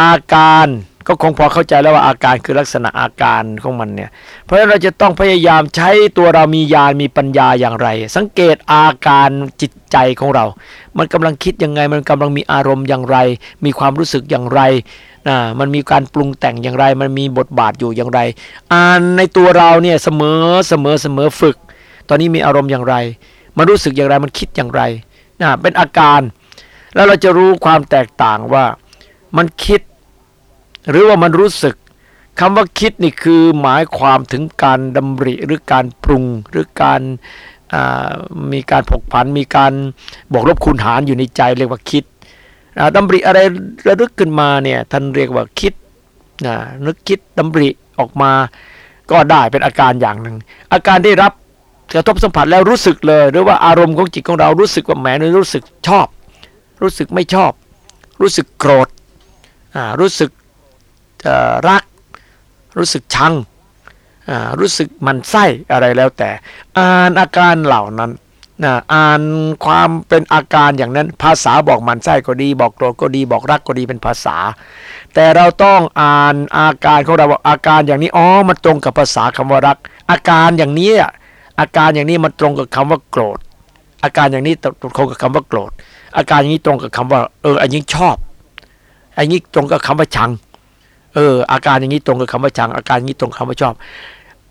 อาการก็คงพอเข้าใจแล้วว่าอาการคือลักษณะอาการของมันเนี่ย เพราะฉะนั้นเราจะต้องพยายามใช้ตัวเรามีญาณมีปัญญาอย่างไร สังเกตอาการจิตใจของเรา มันกำลังคิดยังไง มันกำลังมีอารมณ์อย่างไร มีความรู้สึกอย่างไร นะมันมีการปรุงแต่งอย่างไร มันมีบทบาทอยู่อย่างไร อ่านในตัวเราเนี่ยเสมอเสมอเสมอฝึก ตอนนี้มีอารมณ์อย่างไร มันรู้สึกอย่างไรมันคิดอย่างไรนะเป็นอาการ แล้วเราจะรู้ความแตกต่างว่ามันคิด หรือว่ามันรู้สึกคำว่าคิดนี่คือหมายความถึงการดำริหรือการปรุงหรือการมีการผกผันมีการบอกลบคูณหารอยู่ในใจเรียกว่าคิด ดำริอะไรระลึกขึ้นมาเนี่ยท่านเรียกว่าคิดนะนึกคิดดำริออกมาก็ได้เป็นอาการอย่างหนึ่ง อาการได้รับกระทบสัมผัสแล้วรู้สึกเลย หรือว่าอารมณ์ของจิตของเรารู้สึกว่าแหมรู้สึกชอบ รู้สึกไม่ชอบ รู้สึกโกรธรู้สึกรัก รู้สึกชังรู้สึกมันไส้อะไรแล้วแต่ อ่านอาการเหล่านั้น นะอ่านความเป็นอาการอย่างนั้นภาษาบอกมันไส้ก็ดี บอกโกรธก็ดีบอกรักก็ดีเป็นภาษา แต่เราต้องอ่านอาการของเราอาการอย่างนี้อ๋อมันตรงกับภาษาคำว่ารัก อาการอย่างนี้อาการอย่างนี้มันตรงกับคำว่าโกรธ อาการอย่างนี้ตรงกับคำว่าโกรธ อาการอย่างนี้ตรงกับคำว่า เอออันนี้ชอบอันนี้ตรงกับคำว่าชัง เออ อาการอย่างนี้ตรงกับคำว่าชัง อาการอย่างนี้ตรงกับคำว่าชอบ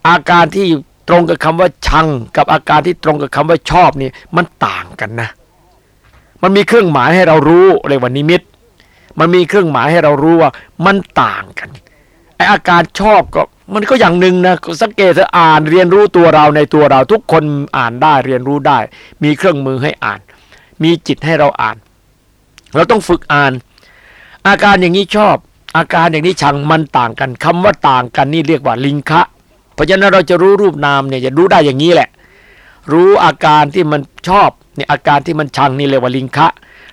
อาการที่ ตรงกับคำว่าชัง กับอาการที่ตรงกับคำว่าชอบนี่มันต่างกันนะ มันมีเครื่องหมายให้เรารู้เรียกว่านิมิต มันมีเครื่องหมายให้เรารู้ว่ามันต่างกันไออาการชอบก็มันก็อย่างหนึ่งนะสังเกตอ่านเรียนรู้ตัวเราในตัวเราทุกคนอ่านได้เรียนรู้ได้ มีเครื่องมือให้อ่าน มีจิตให้เราอ่าน เราต้องฝึกอ่าน อาการอย่างนี้ชอบ อาการอย่างนี้ชังมันต่างกันคำว่าต่างกันนี่เรียกว่าลิงคะ เพราะฉะนั้นเราจะรู้รูปนามเนี่ยจะรู้ได้อย่างนี้แหละ รู้อาการที่มันชอบเนี่ยอาการที่มันชังนี่เรียกว่าลิงคะ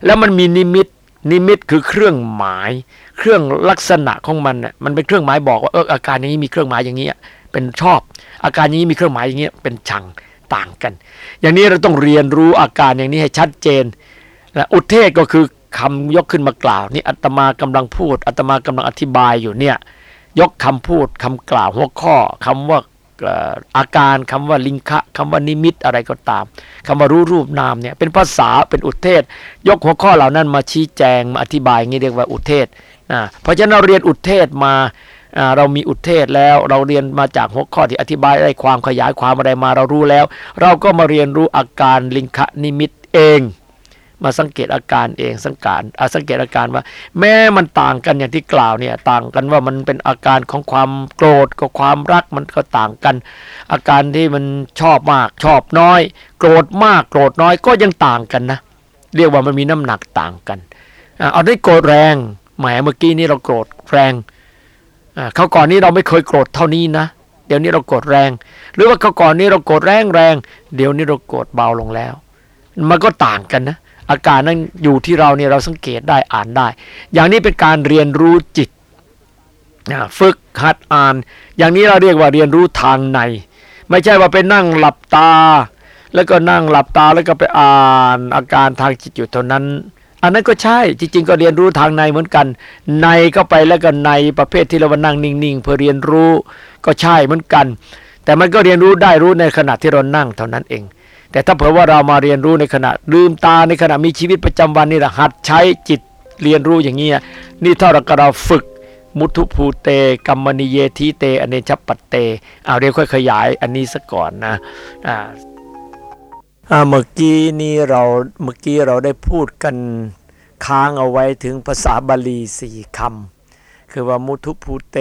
แล้วมันมีนิมิตนิมิตคือเครื่องหมาย เครื่องลักษณะของมันน่ยมันเป็นเครื่องหมายบอกว่าเอออาการอย่างนี้มีเครื่องหมายอย่างนี้เป็นชอบ อาการนี้มีเครื่องหมายอย่างนี้เป็นชังต่างกัน อย่างนี้เราต้องเรียนรู้อาการอย่างนี้ให้ชัดเจนและอุเทศก็คือคำยกขึ้นมากล่าวนี่อาตมากำลังพูดอาตมากำลังอธิบายอยู่เนี่ย ยกคำพูดคำกล่าวหัวข้อคำว่าอาการคำว่าลิงคะคำว่านิมิตอะไรก็ตามคำว่ารู้รูปนามเนี่ยเป็นภาษาเป็นอุเทศ ยกหัวข้อเหล่านั้นมาชี้แจงมาอธิบายงี้เรียกว่าอุเทศนะเพราะฉะนั้นเราเรียนอุเทศมาเรามีอุเทศแล้วเราเรียนมาจากหัวข้อที่อธิบายได้ความขยายความอะไรมาเรารู้แล้ว เราก็มาเรียนรู้อาการลิงคะนิมิตเอง มาสังเกตอาการเองสังการอาสังเกตอาการว่า แม้มันต่างกันอย่างที่กล่าวเนี่ยต่างกันว่ามันเป็นอาการของความโกรธกับความรักมันก็ต่างกัน อาการที่มันชอบมากชอบน้อย โกรธมากโกรธน้อยก็ยังต่างกันนะ เรียกว่ามันมีน้ำหนักต่างกันเอาได้โกรธแรงแหมเมื่อกี้นี้เราโกรธแรงเขาก่อนนี้เราไม่เคยโกรธเท่านี้นะ เดี๋ยวนี้เราโกรธแรง หรือว่าเขาก่อนนี้เราโกรธแรงแรงเดี๋ยวนี้เราโกรธเบาลงแล้ว มันก็ต่างกันนะ อาการนั้นอยู่ที่เราเนี่ยเราสังเกตได้อ่านได้ อย่างนี้เป็นการเรียนรู้จิตฝึกหัดอ่าน อย่างนี้เราเรียกว่าเรียนรู้ทางใน ไม่ใช่ว่าไปนั่งหลับตา แล้วก็นั่งหลับตาแล้วก็ไปอ่านอาการทางจิตอยู่เท่านั้น อันนั้นก็ใช่จริง ๆ ก็เรียนรู้ทางในเหมือนกัน ในก็ไปแล้วก็ในประเภทที่เราวานั่งนิ่งๆ เพื่อเรียนรู้ก็ใช่เหมือนกัน แต่มันก็เรียนรู้ได้รู้ในขณะที่เรานั่งเท่านั้นเอง แต่ถ้าเผื่อว่าเรามาเรียนรู้ในขณะลืมตาในขณะมีชีวิตประจำวันนี่แหละหัดใช้จิตเรียนรู้อย่างนี้นี่เท่ากับเราฝึกมุทุภูเตกัมมณีเยทีเต อเนชปัตเตเอาเรียกค่อยขยายอันนี้ซะก่อนนะอ่าเมื่อกี้นี้เราเมื่อกี้เราได้พูดกันค้างเอาไว้ถึงภาษาบาลีสี่คำคือว่ามุทุภูเต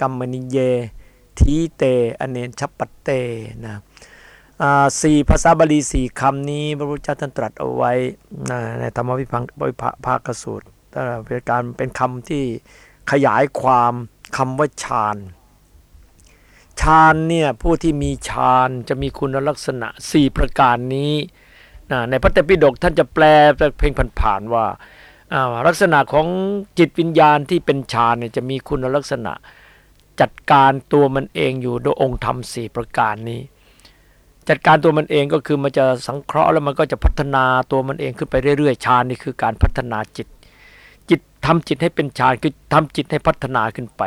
กัมมณีเยทีเต อเนชปัตเตนะ สี่ภาษาบาลีสี่คำนี้ พระพุทธเจ้าท่านตรัสเอาไว้ในธรรมวิพังวิภาคสูตรเป็นการเป็นคำที่ขยายความคำว่าฌานฌานเนี่ยผู้ที่มีฌานจะมีคุณลักษณะ 4 ประการนี้ในพระเตปิฎกท่านจะแปลเพ่งผ่านๆว่าลักษณะของจิตวิญญาณที่เป็นฌานเนี่ยจะมีคุณลักษณะ จัดการตัวมันเองอยู่โดยองค์ธรรมสี่ประการนี้ จัดการตัวมันเองก็คือมันจะสังเคราะห์แล้วมันก็จะพัฒนาตัวมันเองขึ้นไปเรื่อยๆฌานนี่คือการพัฒนาจิต จิตทำจิตให้เป็นฌานคือทำจิตให้พัฒนาขึ้นไป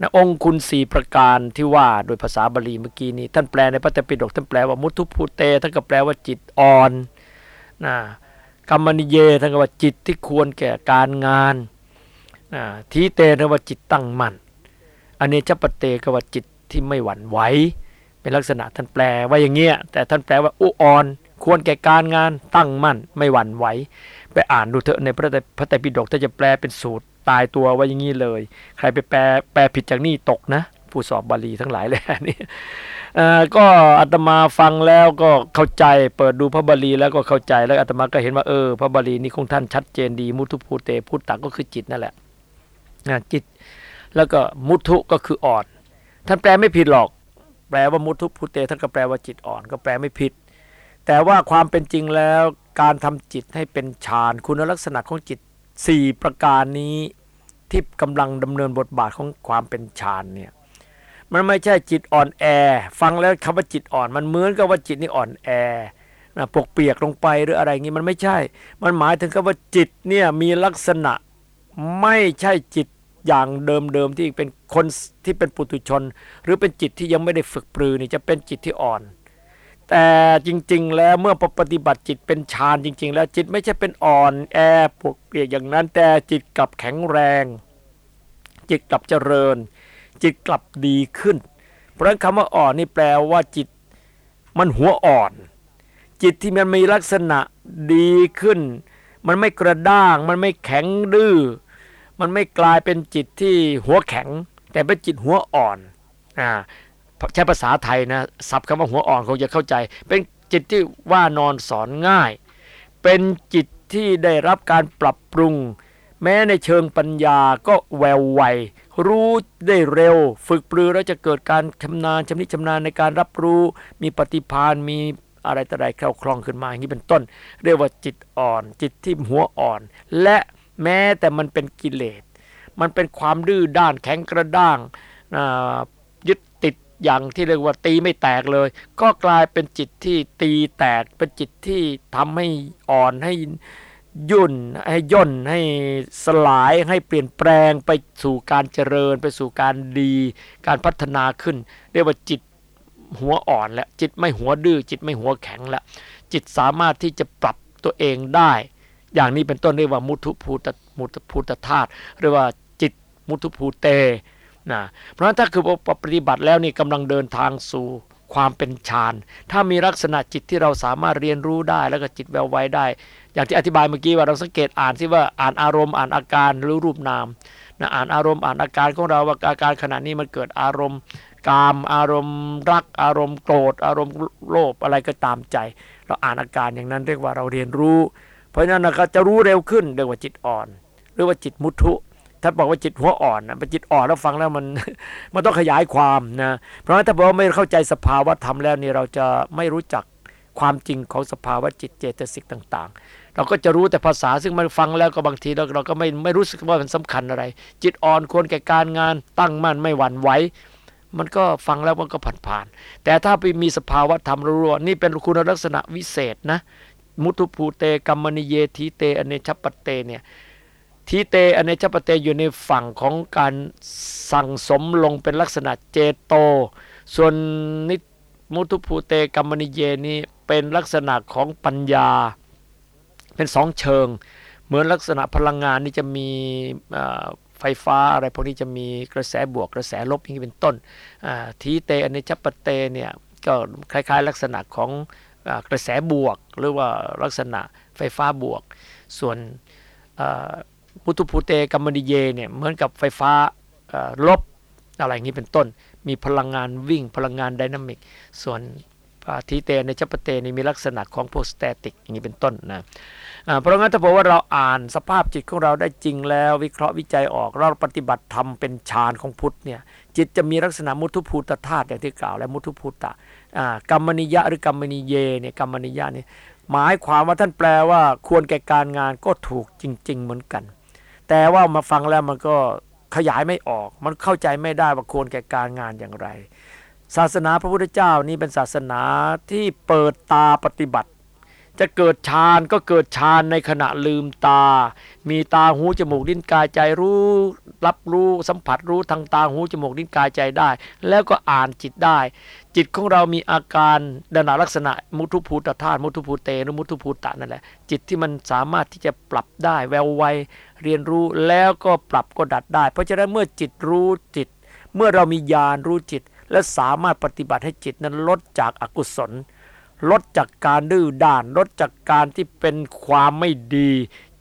นะองคุณสี่ประการที่ว่าโดยภาษาบาลีเมื่อกี้นี้ ท่านแปลในพระเตปิฎกท่านแปลว่ามุทุภูเตท่านก็แปลว่าจิตอ่อนนะกรรมนิเยท่านก็ว่าจิตที่ควรแก่การงานนะทีเตท่านว่าจิตตั้งมั่นอเนชปเตก็ว่าจิตที่ไม่หวั่นไหว เป็นลักษณะท่านแปลว่าอย่างเงี้ยแต่ท่านแปลว่าอุอ่อน ควรแก่การงานตั้งมั่นไม่หวั่นไหวไปอ่านดูเถอะในพระพระไตรปิฎกถ้าจะแปลเป็นสูตรตายตัวว่าอย่างนี้เลย ใครไปแปลแปลผิดจากนี่ตกนะผู้สอบบาลีทั้งหลายเลยนี่ก็อาตมาฟังแล้วก็เข้าใจเปิดดูพระบาลีแล้วก็เข้าใจแล้วอาตมาก็เห็นว่าเออพระบาลีนี่คงท่านชัดเจนดี มุทุภูเตพุทธะก็คือจิตนั่นแหละจิต แล้วก็มุทุก็คืออ่อน ท่านแปลไม่ผิดหรอก แปลว่ามุทุภูเตท่านก็แปลว่าจิตอ่อนก็แปลไม่ผิด แต่ว่าความเป็นจริงแล้วการทำจิตให้เป็นฌานคุณลักษณะของจิตสี่ประการนี้ที่กำลังดำเนินบทบาทของความเป็นฌานเนี่ยมันไม่ใช่จิตอ่อนแอ ฟังแล้วคำว่าจิตอ่อน มันเหมือนกับว่าจิตนี่อ่อนแอนะปกเปียกลงไปหรืออะไรงี้มันไม่ใช่ มันหมายถึงกับว่าจิตเนี่ยมีลักษณะไม่ใช่จิต อย่างเดิมๆที่เป็นคนที่เป็นปุถุชน หรือเป็นจิตที่ยังไม่ได้ฝึกปรือนี่จะเป็นจิตที่อ่อน แต่จริง ๆ แล้วเมื่อปฏิบัติจิตเป็นฌานจริง ๆ แล้วจิตไม่ใช่เป็นอ่อนแอปกเปียกอย่างนั้น แต่จิตกลับแข็งแรง จิตกลับเจริญ จิตกลับดีขึ้น เพราะฉะนั้นคำว่าอ่อนนี่แปลว่าจิตมันหัวอ่อน จิตที่มันมีลักษณะดีขึ้น มันไม่กระด้าง มันไม่แข็งดื้อ มันไม่กลายเป็นจิตที่หัวแข็ง แต่เป็นจิตหัวอ่อนอ่าใช้ภาษาไทยนะศัพท์คำว่าหัวอ่อนคงจะเข้าใจ เป็นจิตที่ว่านอนสอนง่าย เป็นจิตที่ได้รับการปรับปรุง แม้ในเชิงปัญญาก็แววไวรู้ได้เร็ว ฝึกปรือแล้วจะเกิดการชำนาญชำนิชำนาญในการรับรู้ มีปฏิภาณมีอะไรต่ออะไรแคล่วคล่องขึ้นมาอย่างนี้เป็นต้น เรียกว่าจิตอ่อน จิตที่หัวอ่อน และ แม้แต่มันเป็นกิเลส มันเป็นความดื้อด้านแข็งกระด้างยึดติดอย่างที่เรียกว่าตีไม่แตกเลย ก็กลายเป็นจิตที่ตีแตกเป็นจิตที่ทำให้อ่อนให้ยุ่นให้ย่นให้สลายให้เปลี่ยนแปลงไปสู่การเจริญ ไปสู่การดี การพัฒนาขึ้น เรียกว่าจิตหัวอ่อนแล้วจิตไม่หัวดื้อจิตไม่หัวแข็งแล้วจิตสามารถที่จะปรับตัวเองได้ อย่างนี้เป็นต้นเรียกว่ามุทุภูตมุตภูตธาตุเรียกว่าจิตมุทุภูเตนะเพราะฉะนั้นถ้าคือปฏิบัติแล้วนี่กำลังเดินทางสู่ความเป็นฌาน ถ้ามีลักษณะจิตที่เราสามารถเรียนรู้ได้แล้วก็จิตแววไว้ได้ อย่างที่อธิบายเมื่อกี้ว่าเราสังเกตอ่านที่ว่าอ่านอารมณ์อ่านอาการหรือรูปนามนะอ่านอารมณ์อ่านอาการของเราว่าอาการขณะนี้มันเกิดอารมณ์กามอารมณ์รัก อารมณ์โกรธ อารมณ์โลภอะไรก็ตามใจ เราอ่านอาการอย่างนั้นเรียกว่าเราเรียนรู้ เพราะฉะนั้นก็จะรู้เร็วขึ้นเรียกว่าจิตอ่อน หรือว่าจิตมุทุถ้าบอกว่าจิตหัวอ่อนนะจิตอ่อนแล้วฟังแล้วมันมันต้องขยายความนะเพราะฉะนั้นถ้าบอกว่าไม่เข้าใจสภาวะธรรมแล้วนี่เราจะไม่รู้จักความจริงของสภาวะจิตเจตสิกต่าง ๆ เราก็จะรู้แต่ภาษาซึ่งมันฟังแล้วก็บางทีเราเราก็ไม่ไม่รู้สึกว่ามันสำคัญอะไร จิตอ่อนควรแก่การงานตั้งมั่นไม่หวั่นไหวมันก็ฟังแล้วมันก็ผ่านๆแต่ถ้าไปมีสภาวะธรรมรัวนี่เป็นคุณลักษณะวิเศษนะ มุทุภูเตกัมมณิเยทีเตอเนชปเตเนี่ยทีเตอเนชปเตอยู่ในฝั่งของการสั่งสมลงเป็นลักษณะเจโต ส่วนนิมุทุภูเตกัมมณิเยนี้เป็นลักษณะของปัญญา เป็นสองเชิง เหมือนลักษณะพลังงานนี่จะมีไฟฟ้าอะไรพวกนี้จะมีกระแสบวกกระแสลบอย่างนี้เป็นต้นทีเตอเนชปเตเนี่ยก็คล้ายๆ ลักษณะของ กระแสบวก หรือว่าลักษณะไฟฟ้าบวก ส่วนมุทุภูเตกัมมนิเยเนี่ยเหมือนกับไฟฟ้าลบอะไรอย่างนี้เป็นต้น มีพลังงานวิ่งพลังงาน dynamic ส่วน ฐิเต อาเนญชัปปัตเตนี่มีลักษณะของ static อย่างนี้เป็นต้นนะเพราะงั้นถ้าบอกว่าเราอ่านสภาพจิตของเราได้จริงแล้ววิเคราะห์วิจัยออกเราปฏิบัติธรรมเป็นฌานของพุทธเนี่ยจิตจะมีลักษณะมุทุภูตธาตุอย่างที่กล่าวและมุทุภูตะ กรรมนิยะหรือกรรมนิเยเนี่ยกรรมนิยะนี่หมายความว่าท่านแปลว่าควรแก่การงานก็ถูกจริง ๆ เหมือนกัน แต่ว่ามาฟังแล้วมันก็ขยายไม่ออก มันเข้าใจไม่ได้ว่าควรแก่การงานอย่างไร ศาสนาพระพุทธเจ้านี่เป็นศาสนาที่เปิดตาปฏิบัติ จะเกิดฌานก็เกิดฌานในขณะลืมตา มีตาหูจมูกลิ้นกายใจรู้ รับรู้สัมผัสรู้ทางตาหูจมูกลิ้นกายใจได้ แล้วก็อ่านจิตได้ จิตของเรามีอาการดนาลักษณะมุทุภูตธาตุมุทุภูเตหรือมุทุภูตะนั่นแหละ จิตที่มันสามารถที่จะปรับได้ แววไวเรียนรู้แล้วก็ปรับก็ดัดได้ เพราะฉะนั้นเมื่อจิตรู้จิต เมื่อเรามีญาณรู้จิต และสามารถปฏิบัติให้จิตนั้นลดจากอากุศล ลดจากการดื้อด้าน ลดจากการที่เป็นความไม่ดี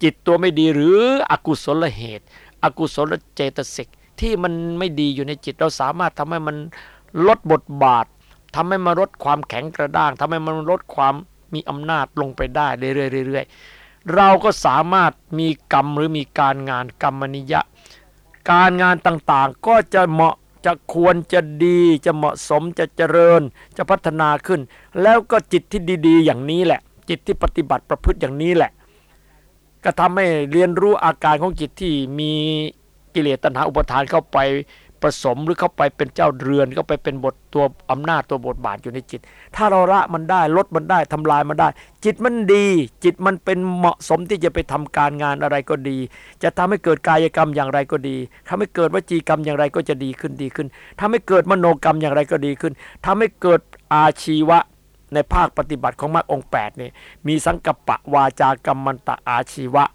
จิตตัวไม่ดีหรืออกุศลเหตุ อกุศลเจตสิกที่มันไม่ดีอยู่ในจิตเราสามารถทำให้มันลดบทบาททำให้มันลดความแข็งกระด้างทำให้มันลดความมีอำนาจลงไปได้เรื่อยๆเราก็สามารถมีกรรมหรือมีการงานกรรมนิยะ การงานต่างๆก็จะเหมาะ จะควรจะดีจะเหมาะสมจะเจริญ จะพัฒนาขึ้น แล้วก็จิตที่ดี ๆ อย่างนี้แหละ จิตที่ปฏิบัติประพฤติอย่างนี้แหละ ก็ทำให้เรียนรู้อาการของจิตที่มีกิเลสตัณหาอุปทานเข้าไป ผสมหรือเข้าไปเป็นเจ้าเรือนเข้าไปเป็นบทตัวอำนาจตัวบทบาทอยู่ในจิต ถ้าเราละมันได้ลดมันได้ทำลายมันได้ จิตมันดี จิตมันเป็นเหมาะสมที่จะไปทำการงานอะไรก็ดี จะทำให้เกิดกายกรรมอย่างไรก็ดีทำให้เกิดวจีกรรมอย่างไรก็จะดีขึ้นดีขึ้นทำให้เกิดมโนกรรมอย่างไรก็ดีขึ้นทำให้เกิดอาชีวะในภาคปฏิบัติของมรรคองแปดนี่มีสังกัปปะวาจากรรมมันตะอาชีวะ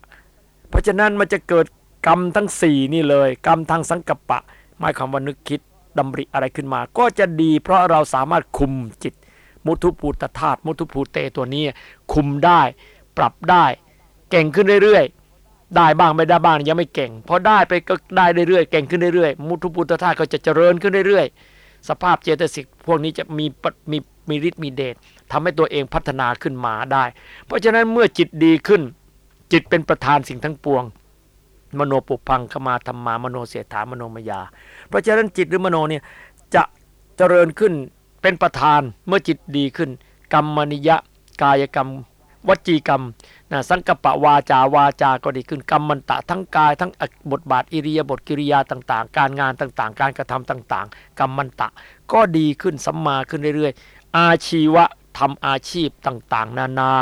เพราะฉะนั้นมันจะเกิดกรรมทั้งสี่นี่เลย กรรมทางสังกัปปะ หมายความว่านึกคิดดำริอะไรขึ้นมา ก็จะดี เพราะเราสามารถคุมจิต มุทุภูตธาตุมุทุภูเตตัวนี้ คุมได้ ปรับได้ เก่งขึ้นเรื่อยๆ ได้บ้างไม่ได้บ้างยังไม่เก่งพอได้ไปก็ได้เรื่อยๆเก่งขึ้นเรื่อยๆมุทุภูตธาตุก็จะเจริญขึ้นเรื่อยๆ สภาพเจตสิกพวกนี้จะมีมีมีฤทธิ์มีเดชทำให้ตัวเองพัฒนาขึ้นมาได้ เพราะฉะนั้นเมื่อจิตดีขึ้น จิตเป็นประธานสิ่งทั้งปวง มโนปุพังขมาธรรมามโนเสถามโนมยา เพราะฉะนั้นจิตหรือมโนเนี่ยจะเจริญขึ้นเป็นประธานเมื่อจิตดีขึ้น กรรมนิยะกายกรรมวจีกรรมนะสังกปะวาจาวาจาก็ดีขึ้นกรรมมันตะทั้งกายทั้งบทบาทอิริยาบถกิริยาต่างๆ การงานต่างๆ การกระทำต่างๆ กรรมมันตะก็ดีขึ้นสัมมาขึ้นเรื่อยๆ อาชีวะทำอาชีพต่างๆ นานา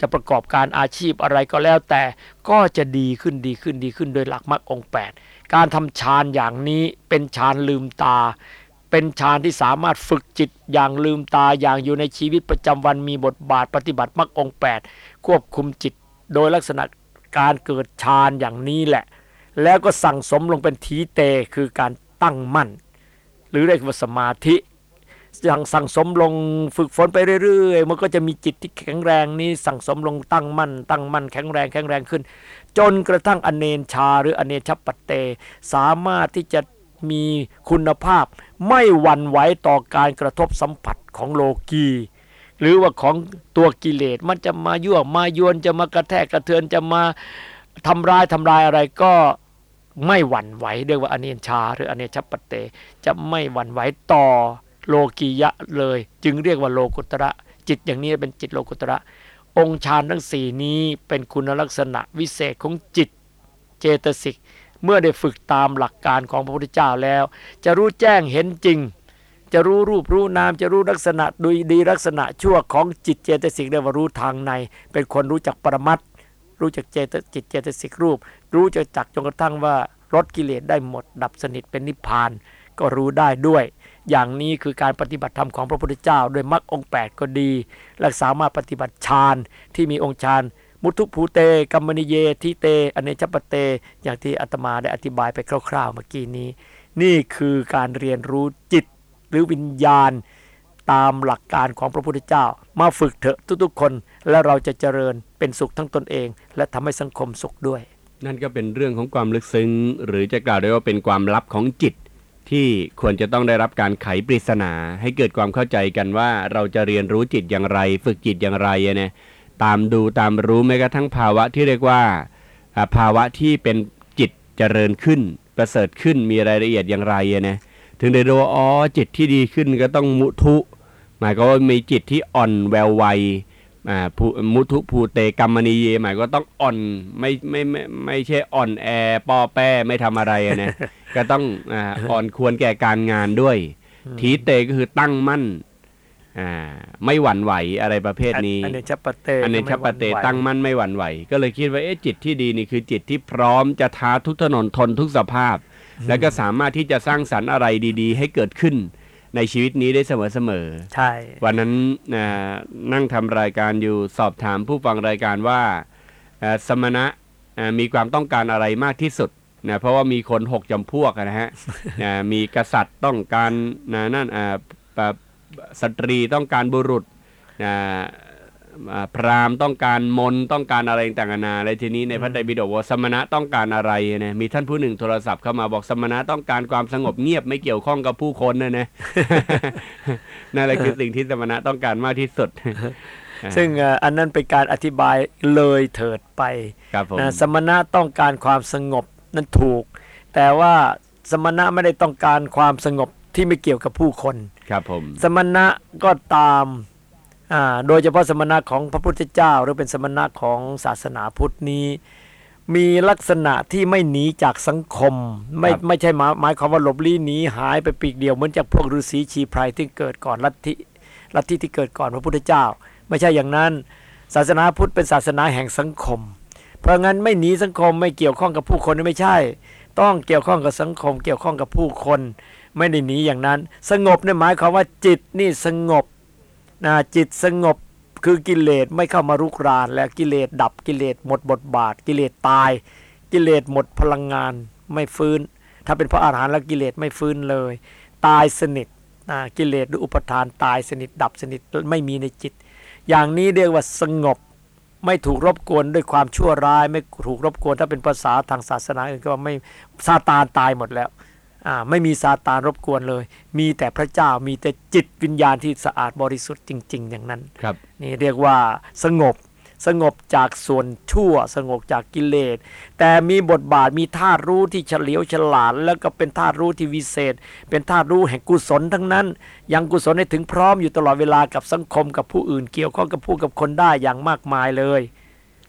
จะประกอบการอาชีพอะไรก็แล้วแต่ก็จะดีขึ้นดีขึ้นดีขึ้นโดยหลักมรรคองแปดการทำฌานอย่างนี้เป็นฌานลืมตา เป็นฌานที่สามารถฝึกจิตอย่างลืมตาอย่างอยู่ในชีวิตประจำวันมีบทบาทปฏิบัติมรรคองแปดควบคุมจิต โดยลักษณะการเกิดฌานอย่างนี้แหละ แล้วก็สั่งสมลงเป็นทีเตคือการตั้งมั่น หรือเรียกว่าสมาธิ สั่งสั่งสมลงฝึกฝนไปเรื่อยๆ มันก็จะมีจิตที่แข็งแรงนี้สั่งสมลงตั้งมั่นตั้งมั่นแข็งแรงแข็งแรงขึ้น จนกระทั่งอเนนชาหรืออเนชปัตเต สามารถที่จะมีคุณภาพ ไม่หวั่นไหวต่อการกระทบสัมผัสของโลกีหรือว่าของตัวกิเลสมันจะมายั่วมายวนจะมากระแทกกระเทือนจะมาทำร้ายทำลายอะไรก็ไม่หวั่นไหวเรียกว่าอเนนชา หรืออเนชปัตเต จะไม่หวั่นไหวต่อ โลกียะเลย จึงเรียกว่าโลกุตระ จิตอย่างนี้เป็นจิตโลกุตระ องค์ฌานทั้งสี่นี้เป็นคุณลักษณะวิเศษของจิตเจตสิก เมื่อได้ฝึกตามหลักการของพระพุทธเจ้าแล้ว จะรู้แจ้งเห็นจริง จะรู้รูปรู้นามจะรู้ลักษณะดูดีลักษณะชั่วของจิตเจตสิกเรียกว่ารู้ทางใน เป็นคนรู้จักปรมัตรู้จักเจตจิตเจตสิกรูป รู้จักจักจนกระทั่งว่าลดกิเลสได้หมดดับสนิทเป็นนิพพานก็รู้ได้ด้วย อย่างนี้คือการปฏิบัติธรรมของพระพุทธเจ้า โดยมรรคองแปดก็ดีและสามารถปฏิบัติฌานที่มีองค์ฌานมุทุภูเตกัมมนิเยทิเต อเนชปเต อย่างที่อาตมาได้อธิบายไปคร่าวๆเมื่อกี้นี้ นี่คือการเรียนรู้จิตหรือวิญญาณตามหลักการของพระพุทธเจ้า มาฝึกเถอะทุกๆคน และเราจะเจริญเป็นสุขทั้งตนเอง และทำให้สังคมสุขด้วย นั่นก็เป็นเรื่องของความลึกซึ้ง หรือจะกล่าวได้ว่าเป็นความลับของจิต ที่ควรจะต้องได้รับการไขปริศนา ให้เกิดความเข้าใจกันว่าเราจะเรียนรู้จิตอย่างไร ฝึกจิตอย่างไรเนี่ยตามดูตามรู้แม้กระทั่งภาวะที่เรียกว่าภาวะที่เป็นจิตเจริญขึ้น ประเสริฐขึ้นมีรายละเอียดอย่างไรเนี่ยถึงได้รู้ว่าอ๋อจิตที่ดีขึ้นก็ต้องมุทุ หมายก็ว่ามีจิตที่อ่อนแวววัย มุทุภูเตกรรมณีเยหมายก็ต้องอ่อนไม่ไม่ไม่ไม่ใช่อ่อนแอปอแป้ไม่ทำอะไรนะก็ต้องอ่อนควรแก่การงานด้วย ทีเตก็คือตั้งมั่นอ่าไม่หวั่นไหวอะไรประเภทนี้อันเนชปะเตอันเนชปะเตตั้งมั่นไม่หวั่นไหว ก็เลยคิดว่าเอ๊ะจิตที่ดีนี่คือจิตที่พร้อมจะท้าทุกถนนทนทุกสภาพ แล้วก็สามารถที่จะสร้างสรรค์อะไรดี ๆ ให้เกิดขึ้น ในชีวิตนี้ได้เสมอๆ ใช่ วันนั้นอ่านั่งทำรายการอยู่สอบถามผู้ฟังรายการว่าอ่าสมณะอ่ามีความต้องการอะไรมากที่สุดนะเพราะว่ามีคนหกจำพวกอะนะฮะอ่ามีกษัตริย์ต้องการนะนั่นอ่าปะสตรีต้องการบุรุษอ่าอ่า พราหมณ์ต้องการมนต์ต้องการอะไรต่างๆนานาเลยทีนี้ในพระไตรปิฎกว่าสมณะต้องการอะไรนะมีท่านผู้หนึ่งโทรศัพท์เข้ามาบอกสมณะต้องการความสงบเงียบไม่เกี่ยวข้องกับผู้คนนะนะนั่นแหละคือสิ่งที่สมณะต้องการมากที่สุด ซึ่งเอ่ออันนั้นเป็นการอธิบายเลยเถิดไปครับผมนะสมณะต้องการความสงบนั้นถูก แต่ว่าสมณะไม่ได้ต้องการความสงบที่ไม่เกี่ยวกับผู้คน ครับผม สมณะก็ตามอ่า โดยเฉพาะสมณะของพระพุทธเจ้า หรือเป็นสมณะของศาสนาพุทธนี้ มีลักษณะที่ไม่หนีจากสังคม ไม่ไม่ใช่หมายหมายความว่าหลบลี้หนีหายไปปีกเดียวเหมือนจากพวกฤาษีชีไพรที่เกิดก่อนลัทธิลัทธิที่เกิดก่อนพระพุทธเจ้า ไม่ใช่อย่างนั้น ศาสนาพุทธเป็นศาสนาแห่งสังคม เพราะงั้นไม่หนีสังคมไม่เกี่ยวข้องกับผู้คนไม่ใช่ ต้องเกี่ยวข้องกับสังคม เกี่ยวข้องกับผู้คน ไม่ได้หนีอย่างนั้น สงบเนี่ยหมายความว่าจิตนี่สงบ นะจิตสงบคือกิเลสไม่เข้ามารุกราน และกิเลสดับกิเลสหมดบทบาท กิเลสตาย กิเลสหมดพลังงานไม่ฟื้น ถ้าเป็นพระอาหารหันต์แล้วกิเลสไม่ฟื้นเลย ตายสนิทนะกิเลสหรืออุปทานตายสนิทดับสนิทไม่มีในจิต อย่างนี้เรียกว่าสงบ ไม่ถูกรบกวนด้วยความชั่วร้าย ไม่ถูกรบกวนถ้าเป็นภาษาทางศาสนาอื่นก็ว่าไม่ซาตานตายหมดแล้ว ไม่มีซาตานรบกวนเลย มีแต่พระเจ้ามีแต่จิตวิญญาณที่สะอาดบริสุทธิ์จริง ๆ อย่างนั้นครับนี่เรียกว่าสงบสงบจากส่วนชั่วสงบจากกิเลส แต่มีบทบาทมีธาตุรู้ที่เฉลียวฉลาด แล้วก็เป็นธาตุรู้ที่วิเศษ เป็นธาตุรู้แห่งกุศลทั้งนั้น ยังกุศลให้ถึงพร้อมอยู่ตลอดเวลากับสังคมกับผู้อื่นเกี่ยวข้องกับผู้กับคนได้อย่างมากมายเลย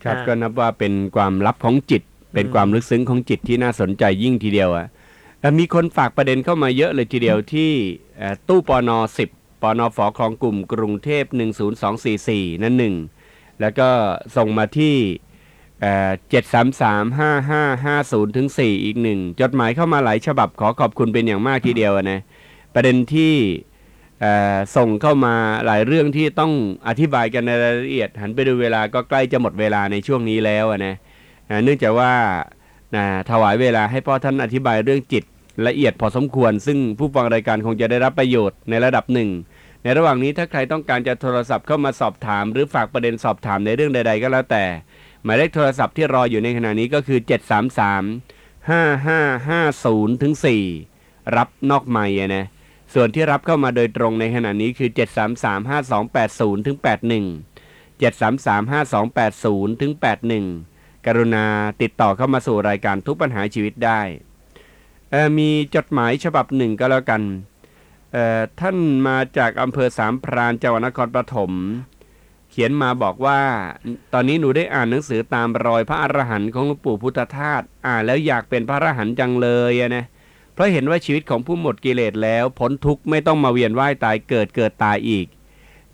ครับอ่าก็นับว่าเป็นความลับของจิต เป็นความลึกซึ้งของจิตที่น่าสนใจยิ่งทีเดียวอะเอ่อ มีคนฝากประเด็นเข้ามาเยอะเลยทีเดียวที่ตู้ปอนอ10ปอนอฝอคลองกลุ่มกรุงเทพ 10244 นั่นหนึ่งแล้วก็ส่งมาที่เจ็ดสามสามห้าห้าห้าศูนย์ถึงสี่อีกหนึ่งจดหมายเข้ามาหลายฉบับขอขอบคุณเป็นอย่างมากทีเดียวนะประเด็นที่ส่งเข้ามาหลายเรื่องที่ต้องอธิบายกันในรายละเอียด หันไปดูเวลาก็ใกล้จะหมดเวลาในช่วงนี้แล้วนะเนื่องจากว่าถวายเวลาให้พ่อท่านอธิบายเรื่องจิต ละเอียดพอสมควร ซึ่งผู้ฟังรายการคงจะได้รับประโยชน์ในระดับหนึ่ง ในระหว่างนี้ถ้าใครต้องการจะโทรศัพท์เข้ามาสอบถาม หรือฝากประเด็นสอบถามในเรื่องใด ๆ ก็แล้วแต่ หมายเลขโทรศัพท์ที่รออยู่ในขณะนี้ก็คือ 733 5550ถึง4รับนอกไม่นะส่วนที่รับเข้ามาโดยตรงในขณะนี้คือ 7335280ถึง81 7335280ถึง81 กรุณาติดต่อเข้ามาสู่รายการทุกปัญหาชีวิตได้ มีจดหมายฉบับหนึ่งก็แล้วกัน ท่านมาจากอำเภอสามพรานจังหวัดนครปฐมเขียนมาบอกว่า ตอนนี้หนูได้อ่านหนังสือตามรอยพระอรหันต์ของหลวงปู่พุทธทาสอ่านแล้วอยากเป็นพระอรหันต์จังเลยนะเพราะเห็นว่าชีวิตของผู้หมดกิเลสแล้วพ้นทุกข์ไม่ต้องมาเวียนว่ายตายเกิดเกิดตายอีก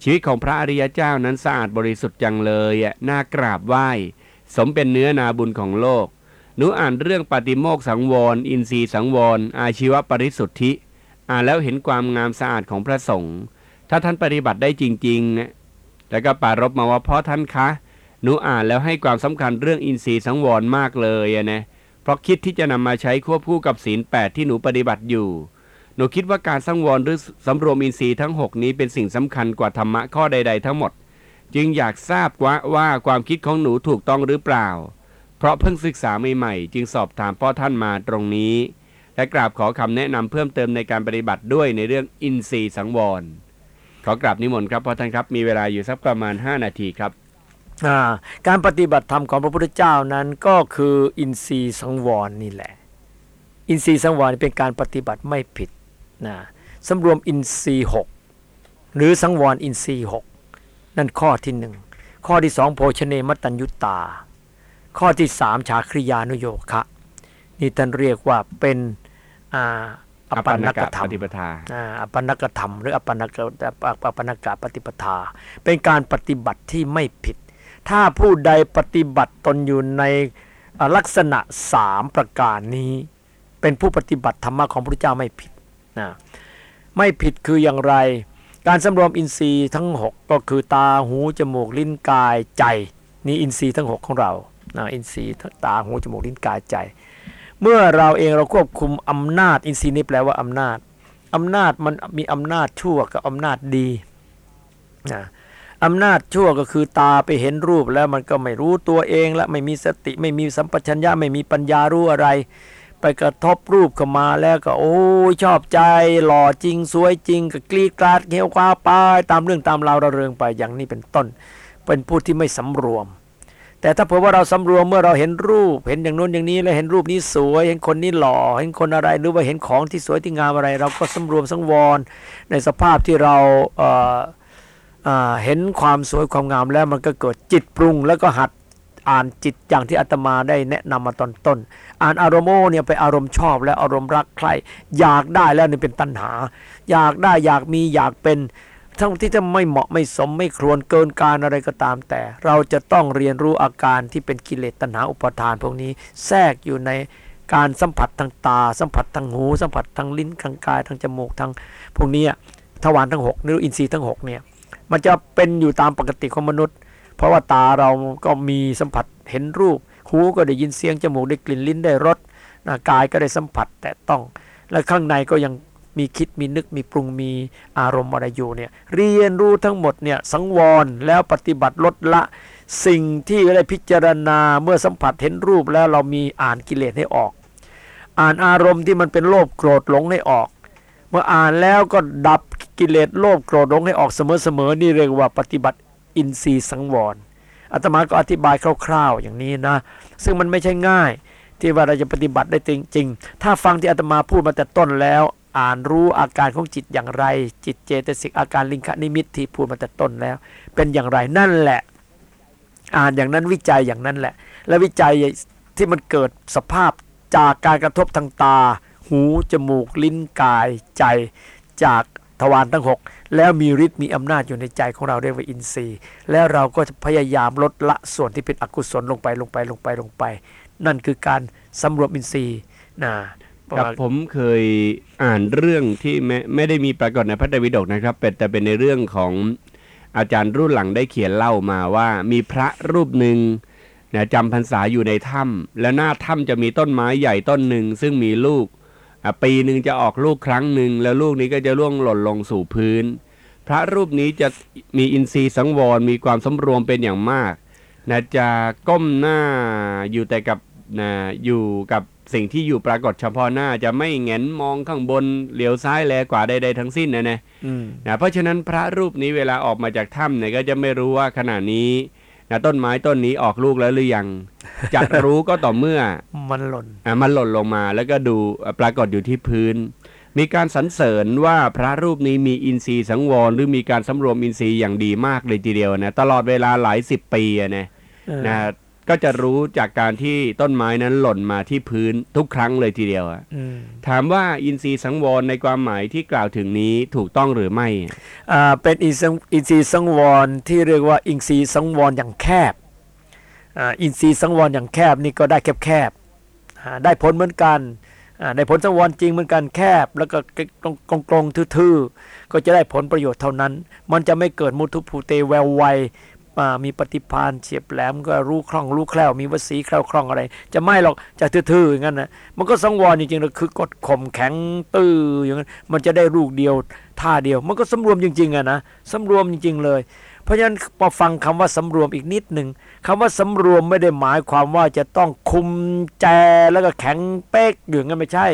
ชีวิตของพระอริยเจ้านั้นสะอาดบริสุทธิ์จังเลยน่ากราบไหว้ สมเป็นเนื้อนาบุญของโลก หนูอ่านเรื่องปฏิโมกข์สังวร อินทรีย์สังวร อาชีวปริสุทธิ อ่านแล้วเห็นความงามสะอาดของพระสงฆ์ถ้าท่านปฏิบัติได้จริงๆนะแล้วก็ปารบมาว่าเพราะท่านคะ หนูอ่านแล้วให้ความสำคัญเรื่องอินทรีย์สังวรมากเลยนะเพราะคิดที่จะนำมาใช้ควบคู่กับศีลแปดที่หนูปฏิบัติอยู่ หนูคิดว่าการสังวรหรือสำรวมอินทรีย์ทั้ง 6 นี้เป็นสิ่งสำคัญกว่าธรรมะข้อใด ๆ ทั้งหมด จึงอยากทราบว่าว่าความคิดของหนูถูกต้องหรือเปล่า เพราะเพิ่งศึกษาใหม่ๆจึงสอบถามพ่อท่านมาตรงนี้ และกราบขอคำแนะนำเพิ่มเติมในการปฏิบัติด้วยในเรื่องอินทรีย์สังวร ขอกราบนิมนต์ครับพ่อท่านครับมีเวลาอยู่สักประมาณ 5 นาทีครับาการปฏิบัติธรรมของพระพุทธเจ้านั้นก็คืออินทรีย์สังวรนี่แหละ อินทรีย์สังวรเป็นการปฏิบัติไม่ผิดนะสำรวมอินทรีย์หกหรือสังวรอินทรีย์หกนั่นข้อที่หนึ่งข้อที่สองโภชเนมัตตัญญุตา ข้อที่สามชาคริยานุโยคะนี่ท่านเรียกว่าเป็นอาออัปปนกธรรมปฏิปทาอ่าอัปปนกธรรม หรืออัปปนกอัปปนกปฏิปทา เป็นการปฏิบัติที่ไม่ผิด ถ้าผู้ใดปฏิบัติตนอยู่ในอ่าลักษณะสามประการนี้ เป็นผู้ปฏิบัติธรรมะของพระพุทธเจ้าไม่ผิดนะไม่ผิดคืออย่างไร การสำรวมอินทรีย์ทั้ง 6 ก็คือตาหูจมูกลิ้นกายใจ นี่อินทรีย์ทั้ง 6 ของเรานะ อินทรีย์ตาหูจมูกลิ้นกายใจ เมื่อเราเองเราควบคุมอำนาจ อินทรีย์นี่แปลว่าอำนาจอำนาจมันมีอำนาจชั่วกับอำนาจดีนะอำนาจชั่วก็คือตาไปเห็นรูปแล้วมันก็ไม่รู้ตัวเองและไม่มีสติไม่มีสัมปชัญญะไม่มีปัญญารู้อะไร ไปกระทบรูปเข้ามาแล้วก็ โอ้ชอบใจ หล่อจริงสวยจริงก็กรีดกราดเงี้ยวกว้าไปตามเรื่องตามราวระเริงไปอย่างนี้เป็นต้น เป็นผู้ที่ไม่สำรวม แต่ถ้าเผื่อว่าเราสำรวมเมื่อเราเห็นรูป เห็นอย่างนู้นอย่างนี้แล้วเห็นรูปนี้สวย เห็นคนนี้หล่อ เห็นคนอะไรหรือว่าเห็นของที่สวยที่งามอะไร เราก็สำรวมสังวรในสภาพที่เราเเเห็นความสวยความงามแล้วมันก็เกิดจิตปรุงแล้วก็หัดอ่านจิตอย่างที่อาตมาได้แนะนำมาตอนต้น อ่านอารมณ์เนี่ยไปอารมณ์ชอบแล้วอารมณ์รักใคร อยากได้แล้วนี่เป็นตัณหา อยากได้อยากมีอยากเป็น ทั้งที่จะไม่เหมาะไม่สมไม่ครวรเกินการอะไรก็ตามแต่ เราจะต้องเรียนรู้อาการที่เป็นกิเลสตัณหาอุปทานพวกนี้แทรกอยู่ในการสัมผัสทางตา สัมผัสทางหู สัมผัสทางลิ้นทางกายทางจมูกทางพวกนี้ทวารทั้งหกหรืออินทรีย์ทั้งหกเนี่ยมันจะเป็นอยู่ตามปกติของมนุษย์ เพราะว่าตาเราก็มีสัมผัสเห็นรูป หูก็ได้ยินเสียงจมูกได้กลิ่นลิ้นได้รสกายก็ได้สัมผัสแต่ต้องและข้างในก็ยัง มีคิดมีนึกมีปรุงมีอารมณ์อะไรอยู่เนี่ยเรียนรู้ทั้งหมดเนี่ยสังวรแล้วปฏิบัติลดละ สิ่งที่ได้พิจารณาเมื่อสัมผัสเห็นรูปแล้วเรามีอ่านกิเลสให้ออก อ่านอารมณ์ที่มันเป็นโลภโกรธหลงให้ออก เมื่ออ่านแล้วก็ดับกิเลสโลภโกรธหลงให้ออกเสมอๆนี่เรียกว่าปฏิบัติอินทรีย์สังวรอาตมาก็อธิบายคร่าวๆอย่างนี้นะ ซึ่งมันไม่ใช่ง่ายที่ว่าเราจะปฏิบัติได้จริง ๆ ถ้าฟังที่อาตมาพูดมาแต่ต้นแล้ว อ่านรู้อาการของจิตอย่างไร จิตเจตสิกอาการลิงคนิมิตที่พูดมาแต่ต้นแล้ว เป็นอย่างไรนั่นแหละ อ่านอย่างนั้นวิจัยอย่างนั้นแหละ และวิจัยที่มันเกิดสภาพจากการกระทบทางตา หู จมูก ลิ้นกายใจจากทวารทั้งหกแล้วมีฤทธิ์มีอำนาจอยู่ในใจของเราเรียกว่าอินทรีย์ แล้วเราก็จะพยายามลดละส่วนที่เป็นอกุศลลงไปลงไปลงไปลงไป นั่นคือการสำรวมอินทรีย์นะ กับผมเคยอ่านเรื่องที่ไม่ไม่ได้มีปรากฏในพระไตรปิฎกนะครับเป็นแต่เป็นในเรื่องของอาจารย์รุ่นหลังได้เขียนเล่ามาว่า มีพระรูปหนึ่งนะจำพรรษาอยู่ในถ้ำและหน้าถ้ำจะมีต้นไม้ใหญ่ต้นหนึ่งซึ่งมีลูกปีหนึ่งจะออกลูกครั้งหนึ่งแล้วลูกนี้ก็จะร่วงหล่นลงสู่พื้น พระรูปนี้จะมีอินทรีย์สังวรมีความสำรวมเป็นอย่างมากนะจะก้มหน้าอยู่แต่กับนะอยู่กับ สิ่งที่อยู่ปรากฏเฉพาะหน้าจะไม่แงนมองข้างบนเหลียวซ้ายแลกว่าใดๆทั้งสิ้นนะนะอืมนะเพราะฉะนั้นพระรูปนี้เวลาออกมาจากถ้ำเนี่ยก็จะไม่รู้ว่าขณะนี้นะต้นไม้ต้นนี้ออกลูกแล้วหรือยังจะรู้ก็ต่อเมื่อมันหล่นอะมันหล่นลงมาแล้วก็ดูปรากฏอยู่ที่พื้น มีการสรรเสริญว่าพระรูปนี้มีอินทรีย์สังวรหรือมีการสำรวมอินทรีย์อย่างดีมากเลยทีเดียวนะตลอดเวลาหลายสิบปีอะนะเออนะ ก็จะรู้จากการที่ต้นไม้นั้นหล่นมาที่พื้นทุกครั้งเลยทีเดียวอะอืมถามว่าอินทรีย์สังวรในความหมายที่กล่าวถึงนี้ถูกต้องหรือไม่อ่าเป็นอินทรีย์อินทรีย์สังวรที่เรียกว่าอินทรีย์สังวรอย่างแคบอ่าอินทรีย์สังวรอย่างแคบนี่ก็ได้แคบแคบๆอ่าได้ผลเหมือนกันอ่าได้ผลสังวรจริงเหมือนกันแคบ แล้วก็ตรงตรงตรงๆทื่อๆก็จะได้ผลประโยชน์เท่านั้น มันจะไม่เกิดมุทุภูเตแววไวอ่า มีปฏิพานเฉียบแหลมก็รู้คล่องรู้แคล่วมีวสีแคล่วคล่องอะไร จะไม่หรอกจะทื่อๆอย่างนั้นนะมันก็สังวรจริงๆแล้วคือกดข่มแข็งตื้ออย่างนั้นมันจะได้ลูกเดียวท่าเดียว มันก็สำรวมจริงๆอะนะสำรวมจริง ๆ เลย เพราะฉะนั้นพอฟังคำว่าสำรวมอีกนิดหนึ่งคำว่าสำรวมไม่ได้หมายความว่าจะต้องคุมแจแล้วก็แข็งเป๊กอยู่งั้นไม่ใช่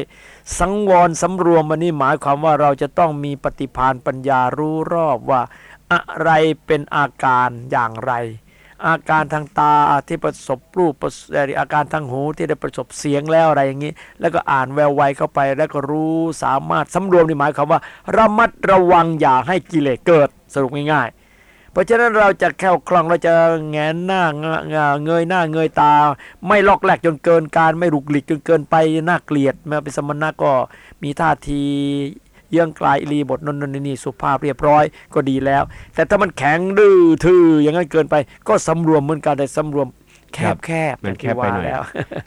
สังวรสำรวมมันนี่หมายความว่าเราจะต้องมีปฏิภาณปัญญารู้รอบว่า อะไรเป็นอาการอย่างไร อาการทางตาที่ประสบรูปประสอาการทางหูที่ได้ประสบเสียงแล้วอะไรอย่างนี้ แล้วก็อ่านแววไวเข้าไปแล้วก็รู้สามารถสำรวมนี่หมายความว่า ระมัดระวังอย่าให้กิเลสเกิดสรุปง่าย ๆ เพราะฉะนั้นเราจะแค่วคล่องเราจะแงนหน้าเงเงเงยหน้าเงยตา ไม่ลอกแหลกจนเกินการไม่หลุกหลิกจนเกินไปน่าเกลียดแม้เป็นสมณะก็มีท่าที เยื่องกลายอิรีบทนนนนนี่สุภาพเรียบร้อยก็ดีแล้ว แต่ถ้ามันแข็งดื้อทื่ออย่างนั้นเกินไป ก็สำรวมเหมือนกันแต่สำรวม แคครับบแคบมันอย่างที่แคบไปหน่อยว่าแล้ว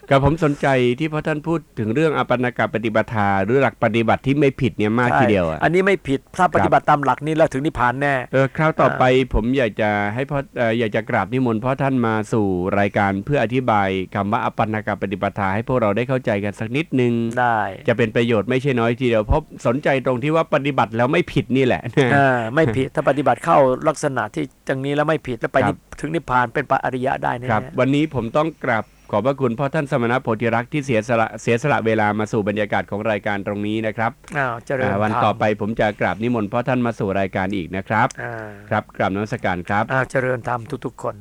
กับผมสนใจที่พระท่านพูดถึงเรื่องอปันนกปฏิปทาหรือหลักปฏิบัติที่ไม่ผิดเนี่ยมากทีเดียวอะอันนี้ไม่ผิดถ้าปฏิบัติตามหลักนี้แล้วถึงนิพพานแน่เออคราวต่อไปผมอยากจะให้พ่อเอ่ออยากจะกราบนิมนต์พ่อท่านมาสู่รายการเพื่ออธิบายคำว่าอปันนกปฏิปทาให้พวกเราได้เข้าใจกันสักนิดนึงได้จะเป็นประโยชน์ไม่ใช่น้อยทีเดียวเพราะสนใจตรงที่ว่าปฏิบัติแล้วไม่ผิดนี่แหละอ่าไม่ผิดถ้าปฏิบัติเข้าลักษณะที่จังนี้แล้วไม่ผิดแล้วไปครับนิถึงนิพพานเป็นพระอริยะได้แน่ครับวันนี้ผมต้องกราบขอบพระคุณพ่อท่านสมณโพธิรักษ์ที่เสียสละเสียสละเวลามาสู่บรรยากาศของรายการตรงนี้นะครับอ้าวเจริญอ่าวันธรรมต่อไปผมจะกราบนิมนต์พ่อท่านมาสู่รายการอีกนะครับอ่าครับกราบนมัสการครับ อ้าวเจริญธรรมทุกๆคน